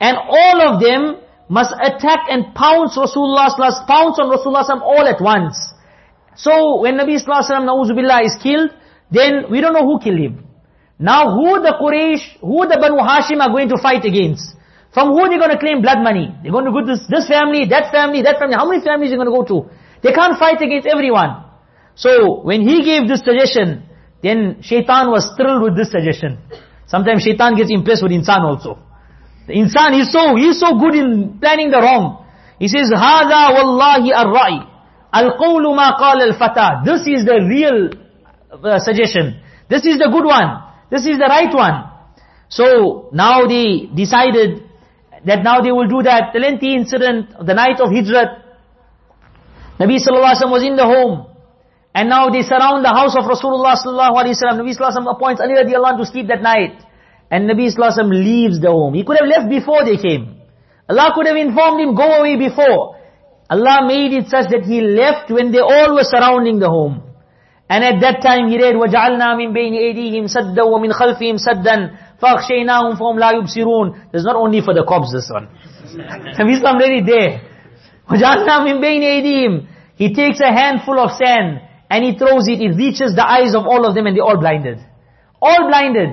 Speaker 1: And all of them must attack and pounce Rasulullah pounce on Rasulullah all at once. So when Nabi Sallallahu Alaihi Wasallam, is killed, then we don't know who killed him. Now who the Quraysh, who the Banu Hashim are going to fight against? From who they're going to claim blood money? They're going to go to this, this family, that family, that family. How many families are going to go to? They can't fight against everyone. So when he gave this suggestion, then shaitan was thrilled with this suggestion. Sometimes shaitan gets impressed with insan also. The insan is so, he's so good in planning the wrong. He says, هَذَا وَاللَّهِ الرَّأِي Al-qawlu ma qala al-fata. This is the real uh, suggestion. This is the good one. This is the right one. So, now they decided that now they will do that. The lengthy incident, the night of Hijrat. Nabi sallallahu alaihi wasallam was in the home. And now they surround the house of Rasulullah sallallahu alaihi wasallam. Nabi sallallahu alaihi wasallam appoints Ali radiallahu to sleep that night. And Nabi sallallahu leaves the home. He could have left before they came. Allah could have informed him, go away before. Allah made it such that He left when they all were surrounding the home. And at that time He read, وَجَعَلْنَا مِن بَيْنِ أَيْدِيهِمْ سَدًّا وَمِنْ خَلْفِهِمْ سَدًّا فَأَخْشَيْنَاهُمْ فَهُمْ لَا يُبْصِرُونَ There's not only for the cops this one. Nabi Islam read it there. وَجَعَلْنَا مِن بَيْنِ أَيْدِيهِمْ He takes a handful of sand and He throws it, it reaches the eyes of all of them and they're all blinded. All blinded.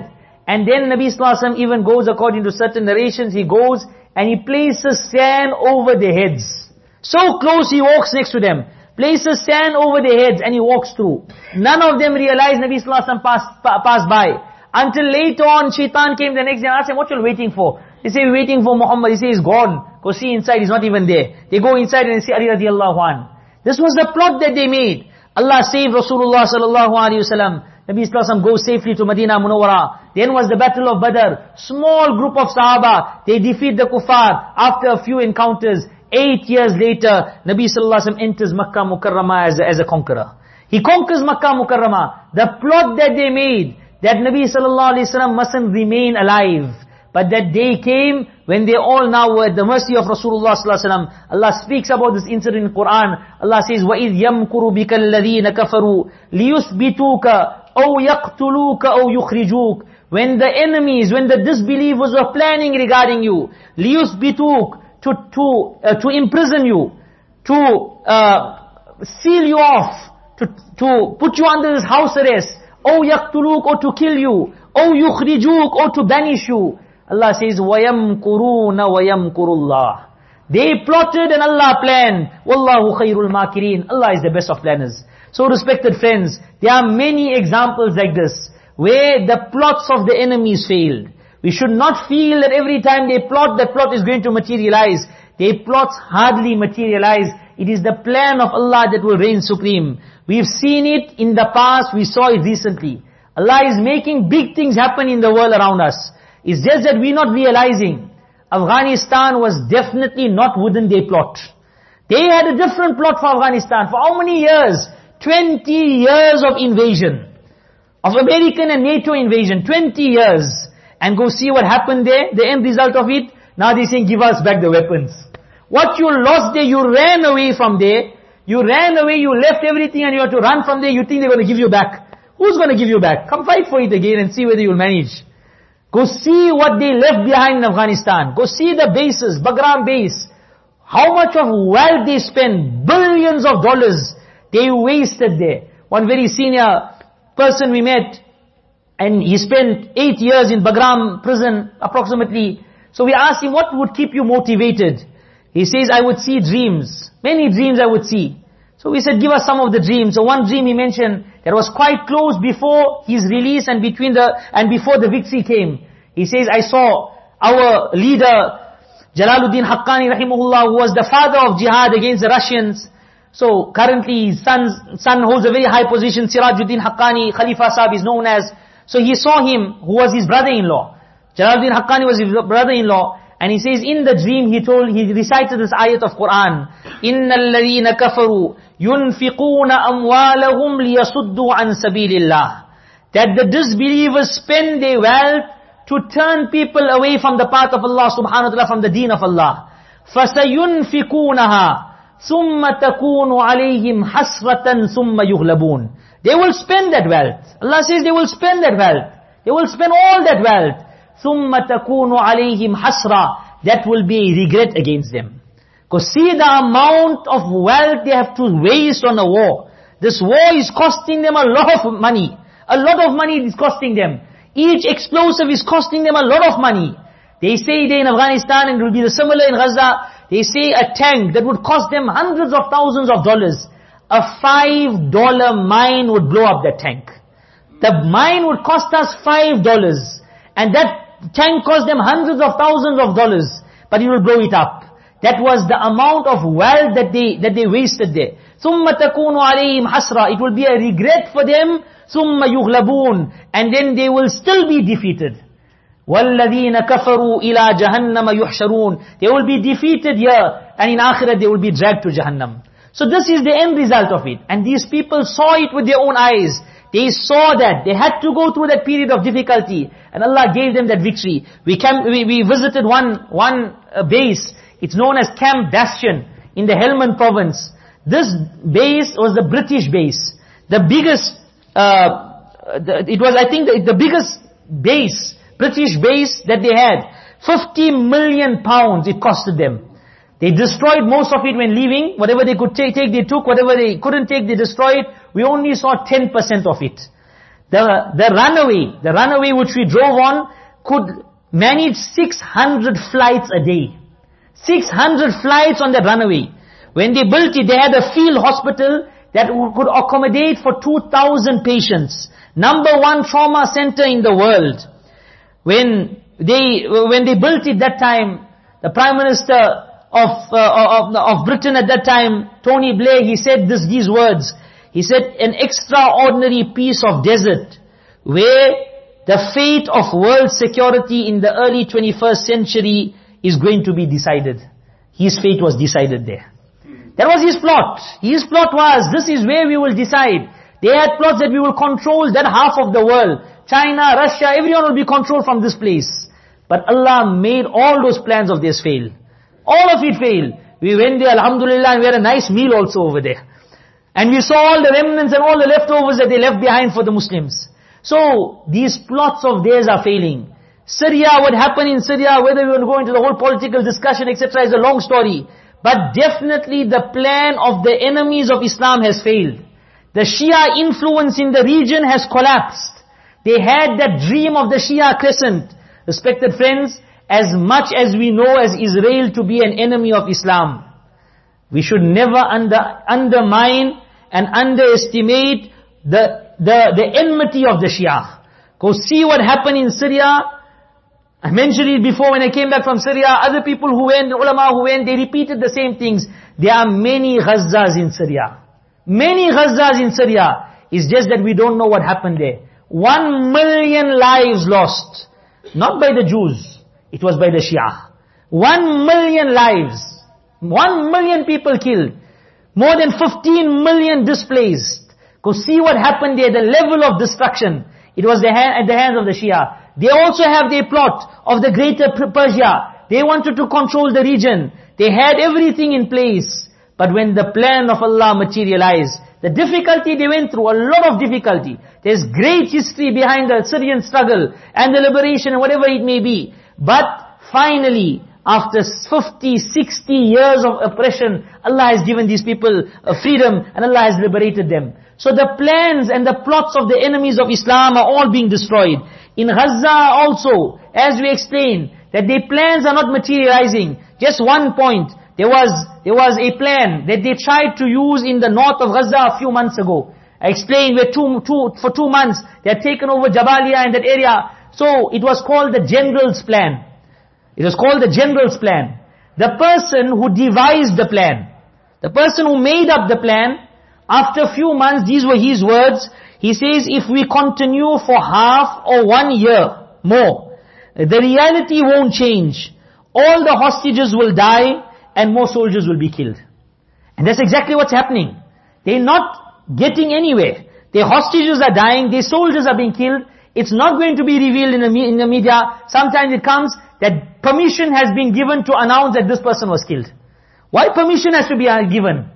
Speaker 1: And then Nabi Wasallam even goes according to certain narrations, he goes and he places sand over their heads. So close he walks next to them. Places sand over their heads and he walks through. None of them realize Nabi Sallallahu Alaihi Wasallam passed, passed by. Until later on, shaitan came the next day and asked him, what you waiting for? They say, we're waiting for Muhammad. He says, he's gone. Go see inside, he's not even there. They go inside and see Ali radiallahu an. This was the plot that they made. Allah saved Rasulullah sallallahu alaihi wasallam. Nabi Sallallahu goes safely to Medina Munawwara. Then was the battle of Badr. Small group of Sahaba. They defeat the kuffar after a few encounters. Eight years later, Nabi sallallahu alaihi wasallam enters Makkah Mukarramah as a, as a conqueror. He conquers Makkah Mukarramah. The plot that they made, that Nabi sallallahu alaihi wasallam mustn't remain alive. But that day came when they all now were at the mercy of Rasulullah sallallahu alaihi wasallam. Allah speaks about this incident in Quran. Allah says, وَإِذْ يَمْكُرُ بِكَ الَّذِينَ كَفَرُوا لِيُثْبِتُوكَ أَوْ يَقْتُلُوكَ أَوْ يُخْرِجُوكَ When the enemies, when the disbelievers were planning regarding you, لِيُثْبِتُوكَ to, to, uh, to imprison you, to uh, seal you off, to, to put you under this house arrest, or yaqtuluk, or to kill you, or yukhrijuk, or to banish you. Allah says, وَيَمْكُرُونَ وَيَمْكُرُ اللَّهِ They plotted and Allah planned. Wallahu khairul makirin. Allah is the best of planners. So respected friends, there are many examples like this, where the plots of the enemies failed. We should not feel that every time they plot, that plot is going to materialize. Their plots hardly materialize. It is the plan of Allah that will reign supreme. We've seen it in the past, we saw it recently. Allah is making big things happen in the world around us. It's just that we're not realizing. Afghanistan was definitely not within their plot. They had a different plot for Afghanistan. For how many years? 20 years of invasion. Of American and NATO invasion. 20 years. And go see what happened there. The end result of it. Now they're saying, give us back the weapons. What you lost there, you ran away from there. You ran away, you left everything and you have to run from there. You think they're going to give you back. Who's going to give you back? Come fight for it again and see whether you'll manage. Go see what they left behind in Afghanistan. Go see the bases, Bagram base. How much of wealth they spent, billions of dollars, they wasted there. One very senior person we met, and he spent eight years in Bagram prison, approximately. So we asked him, what would keep you motivated? He says, I would see dreams. Many dreams I would see. So we said, give us some of the dreams. So one dream he mentioned that was quite close before his release and between the, and before the victory came. He says, I saw our leader, Jalaluddin Haqqani rahimahullah, who was the father of jihad against the Russians. So currently his son, son holds a very high position, Sirajuddin Haqqani, Khalifa Sahib is known as. So he saw him, who was his brother-in-law. Jalaluddin Haqqani was his brother-in-law. And he says, in the dream, he told, he recited this ayat of Quran. إِنَّ الَّذِينَ كَفَرُوا يُنْفِقُونَ أَمْوَالَهُمْ لِيَصُدُّوا عَنْ سَبِيلِ اللَّهِ That the disbelievers spend their wealth to turn people away from the path of Allah subhanahu wa ta'ala, from the deen of Allah. فَسَيُنْفِقُونَهَا ثُمَّ تَكُونُ عَلَيْهِمْ حَسْرَةً ثُمَّ يُغْلَبُونَ They will spend that wealth. Allah says they will spend that wealth. They will spend all that wealth. ثُمَّ تَكُونُ عَلَيْهِمْ حَسْرًا That will be a regret against them. Because see the amount of wealth they have to waste on a war. This war is costing them a lot of money. A lot of money is costing them. Each explosive is costing them a lot of money. They say they in Afghanistan and it will be the similar in Gaza. They say a tank that would cost them hundreds of thousands of dollars. A five dollar mine would blow up that tank. The mine would cost us five dollars. And that tank cost them hundreds of thousands of dollars, but he will blow it up. That was the amount of wealth that they, that they wasted there. ثُمَّ تَكُونُ عَلَيْهِمْ حَسْرًا It will be a regret for them. ثُمَّ يُغْلَبُونَ And then they will still be defeated. وَالَّذِينَ كَفَرُوا إِلَى جَهَنَّمَ يُحْشَرُونَ They will be defeated here, and in Akhirat they will be dragged to Jahannam. So this is the end result of it. And these people saw it with their own eyes. They saw that. They had to go through that period of difficulty. And Allah gave them that victory. We, came, we, we visited one, one uh, base. It's known as Camp Bastion in the Helmand province. This base was the British base. The biggest, uh, the, it was I think the, the biggest base, British base that they had. 50 million pounds it costed them. They destroyed most of it when leaving. Whatever they could take, take they took. Whatever they couldn't take, they destroyed. We only saw 10% of it. The, the runaway, the runaway which we drove on, could manage 600 flights a day. 600 flights on the runaway. When they built it, they had a field hospital that could accommodate for 2,000 patients. Number one trauma center in the world. When they, when they built it that time, the Prime Minister of, uh, of, of Britain at that time, Tony Blair, he said this, these words. He said, an extraordinary piece of desert where the fate of world security in the early 21st century is going to be decided. His fate was decided there. That was his plot. His plot was, this is where we will decide. They had plots that we will control that half of the world. China, Russia, everyone will be controlled from this place. But Allah made all those plans of theirs fail. All of it failed. We went there, alhamdulillah, and we had a nice meal also over there. And we saw all the remnants and all the leftovers that they left behind for the Muslims. So, these plots of theirs are failing. Syria, what happened in Syria, whether we want to go into the whole political discussion, etc., is a long story. But definitely the plan of the enemies of Islam has failed. The Shia influence in the region has collapsed. They had that dream of the Shia crescent. Respected friends, as much as we know as Israel to be an enemy of Islam, we should never under, undermine and underestimate the, the, the enmity of the Shia. Go see what happened in Syria. I mentioned it before when I came back from Syria. Other people who went, ulama who went, they repeated the same things. There are many Ghazzas in Syria. Many Ghazzas in Syria. It's just that we don't know what happened there. One million lives lost. not by the Jews, it was by the Shia. One million lives, one million people killed, more than 15 million displaced. Go see what happened there, the level of destruction. It was at the hands of the Shia. They also have their plot of the greater Persia. They wanted to control the region. They had everything in place. But when the plan of Allah materialized, the difficulty they went through, a lot of difficulty. There's great history behind the Syrian struggle and the liberation and whatever it may be. But finally, after 50, 60 years of oppression, Allah has given these people uh, freedom and Allah has liberated them. So the plans and the plots of the enemies of Islam are all being destroyed. In Gaza also, as we explained, that their plans are not materializing. Just one point. There was, there was a plan that they tried to use in the north of Gaza a few months ago. I explained where two, two, for two months they had taken over Jabalia and that area. So it was called the general's plan. It was called the general's plan. The person who devised the plan, the person who made up the plan, after a few months, these were his words, he says, if we continue for half or one year more, the reality won't change. All the hostages will die and more soldiers will be killed. And that's exactly what's happening. They're not getting anywhere. Their hostages are dying, their soldiers are being killed. It's not going to be revealed in the, in the media. Sometimes it comes that permission has been given to announce that this person was killed. Why permission has to be uh, given?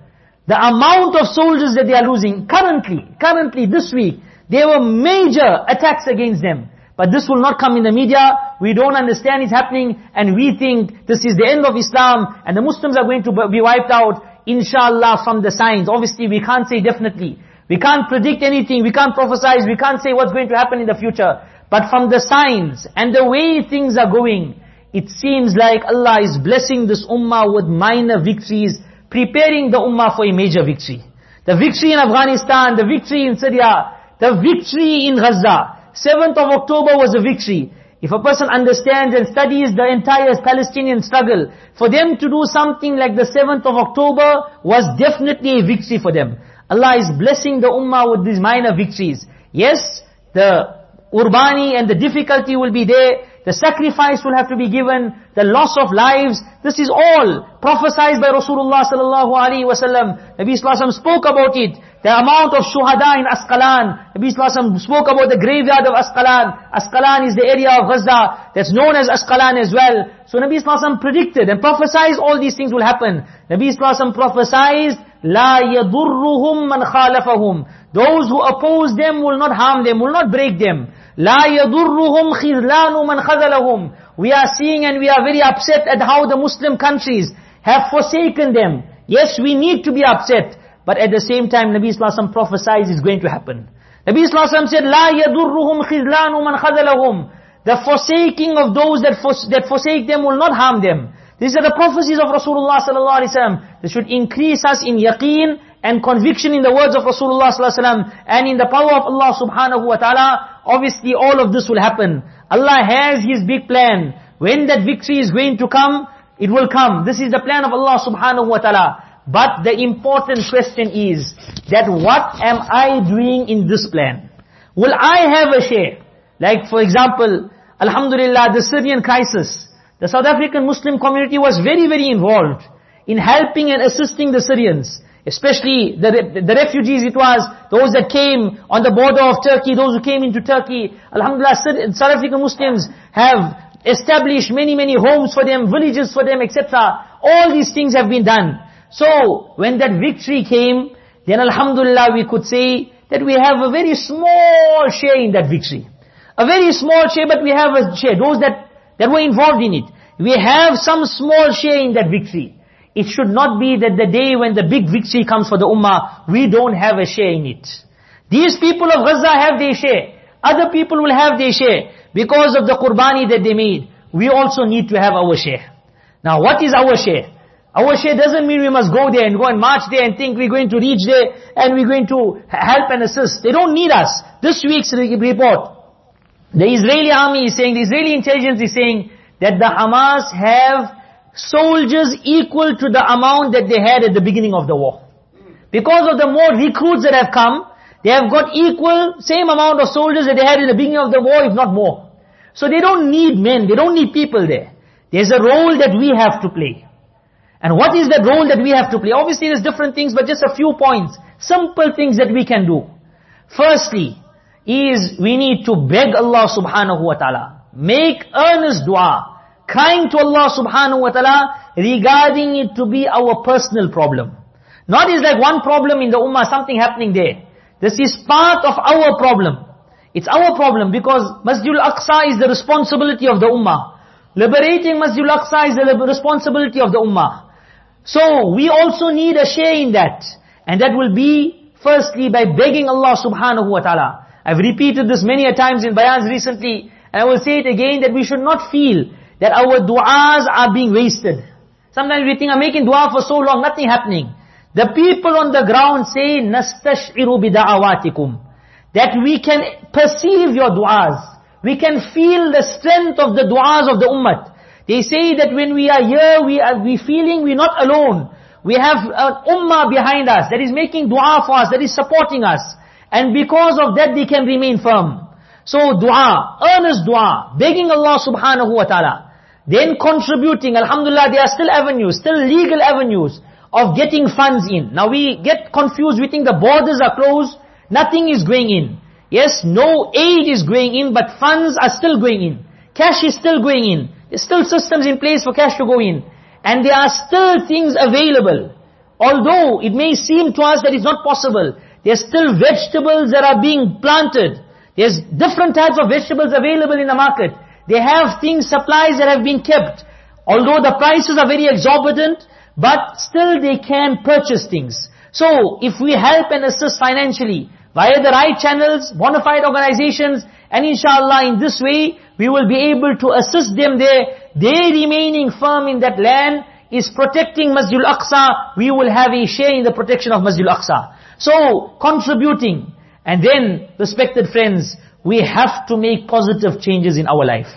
Speaker 1: The amount of soldiers that they are losing, currently, currently this week, there were major attacks against them. But this will not come in the media, we don't understand it's happening, and we think this is the end of Islam, and the Muslims are going to be wiped out, inshallah, from the signs. Obviously, we can't say definitely. We can't predict anything, we can't prophesize, we can't say what's going to happen in the future. But from the signs, and the way things are going, it seems like Allah is blessing this ummah with minor victories, preparing the ummah for a major victory. The victory in Afghanistan, the victory in Syria, the victory in Gaza. 7th of October was a victory. If a person understands and studies the entire Palestinian struggle, for them to do something like the 7th of October was definitely a victory for them. Allah is blessing the ummah with these minor victories. Yes, the qurbani and the difficulty will be there, the sacrifice will have to be given, the loss of lives. This is all prophesied by Rasulullah sallallahu alaihi wasallam. Nabi sallallahu spoke about it. The amount of shuhada in Asqalan. Nabi sallallahu spoke about the graveyard of Asqalan. Asqalan is the area of Gaza that's known as Asqalan as well. So Nabi sallallahu predicted and prophesied all these things will happen. Nabi sallallahu prophesied, La yadurruhum man khalafahum. Those who oppose them will not harm them, will not break them. La yadurruhum khizlanu man khazalahum. We are seeing and we are very upset at how the Muslim countries have forsaken them. Yes, we need to be upset. But at the same time, Nabi Sallallahu prophesies is going to happen. Nabi Sallallahu said, La yadurruhum khizlanu man khazalahum. The forsaking of those that, fors that forsake them will not harm them. These are the prophecies of Rasulullah sallallahu alaihi wasallam. They should increase us in yaqeen and conviction in the words of Rasulullah sallallahu alaihi wasallam and in the power of Allah subhanahu wa ta'ala, obviously all of this will happen. Allah has His big plan. When that victory is going to come, it will come. This is the plan of Allah subhanahu wa ta'ala. But the important question is that what am I doing in this plan? Will I have a share? Like for example, Alhamdulillah, the Syrian crisis. The South African Muslim community was very, very involved in helping and assisting the Syrians. Especially the, the refugees it was, those that came on the border of Turkey, those who came into Turkey. Alhamdulillah, South African Muslims have established many, many homes for them, villages for them, etc. All these things have been done. So, when that victory came, then Alhamdulillah we could say that we have a very small share in that victory. A very small share, but we have a share. Those that, that were involved in it. We have some small share in that victory. It should not be that the day when the big victory comes for the ummah, we don't have a share in it. These people of Gaza have their share. Other people will have their share. Because of the qurbani that they made, we also need to have our share. Now what is our share? Our share doesn't mean we must go there and go and march there and think we're going to reach there and we're going to help and assist. They don't need us. This week's report, the Israeli army is saying, the Israeli intelligence is saying that the Hamas have soldiers equal to the amount that they had at the beginning of the war. Because of the more recruits that have come, they have got equal, same amount of soldiers that they had in the beginning of the war, if not more. So they don't need men, they don't need people there. There's a role that we have to play. And what is that role that we have to play? Obviously there's different things, but just a few points. Simple things that we can do. Firstly, is we need to beg Allah subhanahu wa ta'ala. Make earnest dua. Crying to Allah subhanahu wa ta'ala regarding it to be our personal problem. Not is like one problem in the ummah, something happening there. This is part of our problem. It's our problem because Masjidul Aqsa is the responsibility of the ummah. Liberating Masjidul Aqsa is the responsibility of the ummah. So we also need a share in that. And that will be firstly by begging Allah subhanahu wa ta'ala. I've repeated this many a times in bayans recently. And I will say it again that we should not feel that our du'as are being wasted. Sometimes we think I'm making dua for so long, nothing happening. The people on the ground say, نَسْتَشْعِرُ بِدَعَوَاتِكُمْ That we can perceive your du'as. We can feel the strength of the du'as of the ummah. They say that when we are here, we are we feeling we're not alone. We have an ummah behind us that is making dua for us, that is supporting us. And because of that, they can remain firm. So dua, earnest dua, begging Allah subhanahu wa ta'ala. Then contributing, alhamdulillah, there are still avenues, still legal avenues of getting funds in. Now we get confused, we think the borders are closed, nothing is going in. Yes, no aid is going in, but funds are still going in. Cash is still going in. There's still systems in place for cash to go in. And there are still things available. Although it may seem to us that it's not possible, there's still vegetables that are being planted. There's different types of vegetables available in the market. They have things, supplies that have been kept. Although the prices are very exorbitant, but still they can purchase things. So, if we help and assist financially, via the right channels, bona fide organizations, and inshallah in this way, we will be able to assist them there. They remaining firm in that land is protecting Masjid al-Aqsa. We will have a share in the protection of Masjid al-Aqsa. So, contributing. And then, respected friends, we have to make positive changes in our life.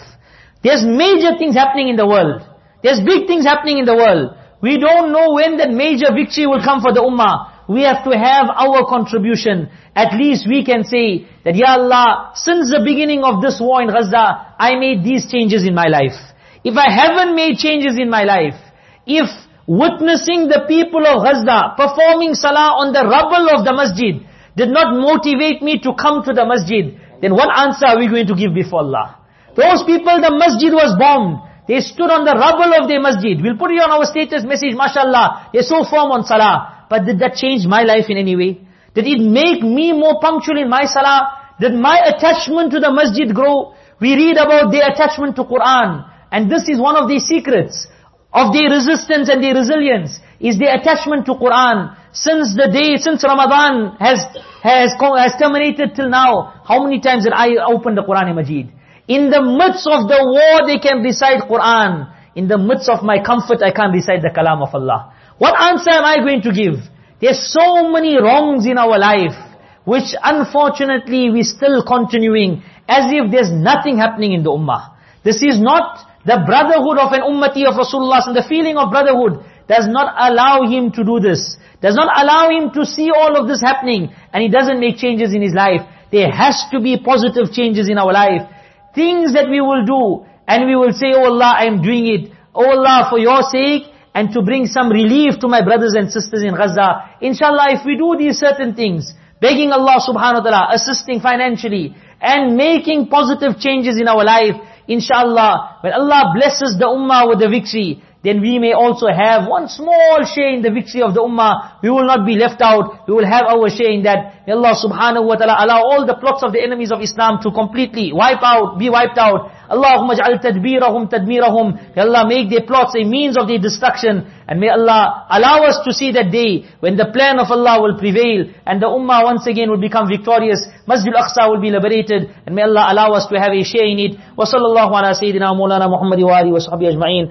Speaker 1: There's major things happening in the world. There's big things happening in the world. We don't know when that major victory will come for the ummah. We have to have our contribution. At least we can say that, Ya Allah, since the beginning of this war in Gaza, I made these changes in my life. If I haven't made changes in my life, if witnessing the people of Gaza performing salah on the rubble of the masjid did not motivate me to come to the masjid, then what answer are we going to give before Allah? Those people, the masjid was bombed. They stood on the rubble of their masjid. We'll put it on our status message, mashallah. They're so firm on salah. But did that change my life in any way? Did it make me more punctual in my salah? Did my attachment to the masjid grow? We read about their attachment to Quran. And this is one of the secrets of their resistance and their resilience, is their attachment to Quran. Since the day, since Ramadan has, has, has terminated till now, how many times did I open the Quran Majid? In the midst of the war, they can recite Quran. In the midst of my comfort, I can't recite the kalam of Allah. What answer am I going to give? There's so many wrongs in our life, which unfortunately we still continuing, as if there's nothing happening in the ummah. This is not the brotherhood of an ummati of Rasulullah, and the feeling of brotherhood does not allow him to do this. Does not allow him to see all of this happening, and he doesn't make changes in his life. There has to be positive changes in our life things that we will do, and we will say, Oh Allah, I am doing it. Oh Allah, for your sake, and to bring some relief to my brothers and sisters in Gaza. Inshallah, if we do these certain things, begging Allah subhanahu wa ta'ala, assisting financially, and making positive changes in our life, inshallah, when Allah blesses the ummah with the victory, then we may also have one small share in the victory of the ummah. We will not be left out. We will have our share in that. May Allah subhanahu wa ta'ala allow all the plots of the enemies of Islam to completely wipe out, be wiped out. Allahumma ja'al tadbirahum tadmirahum. May Allah make their plots a means of their destruction. And may Allah allow us to see that day when the plan of Allah will prevail and the ummah once again will become victorious. Masjid al-Aqsa will be liberated. And may Allah allow us to have a share in it. Sayyidina wa maulana Muhammad wa alihi wa sahbihi ajma'in.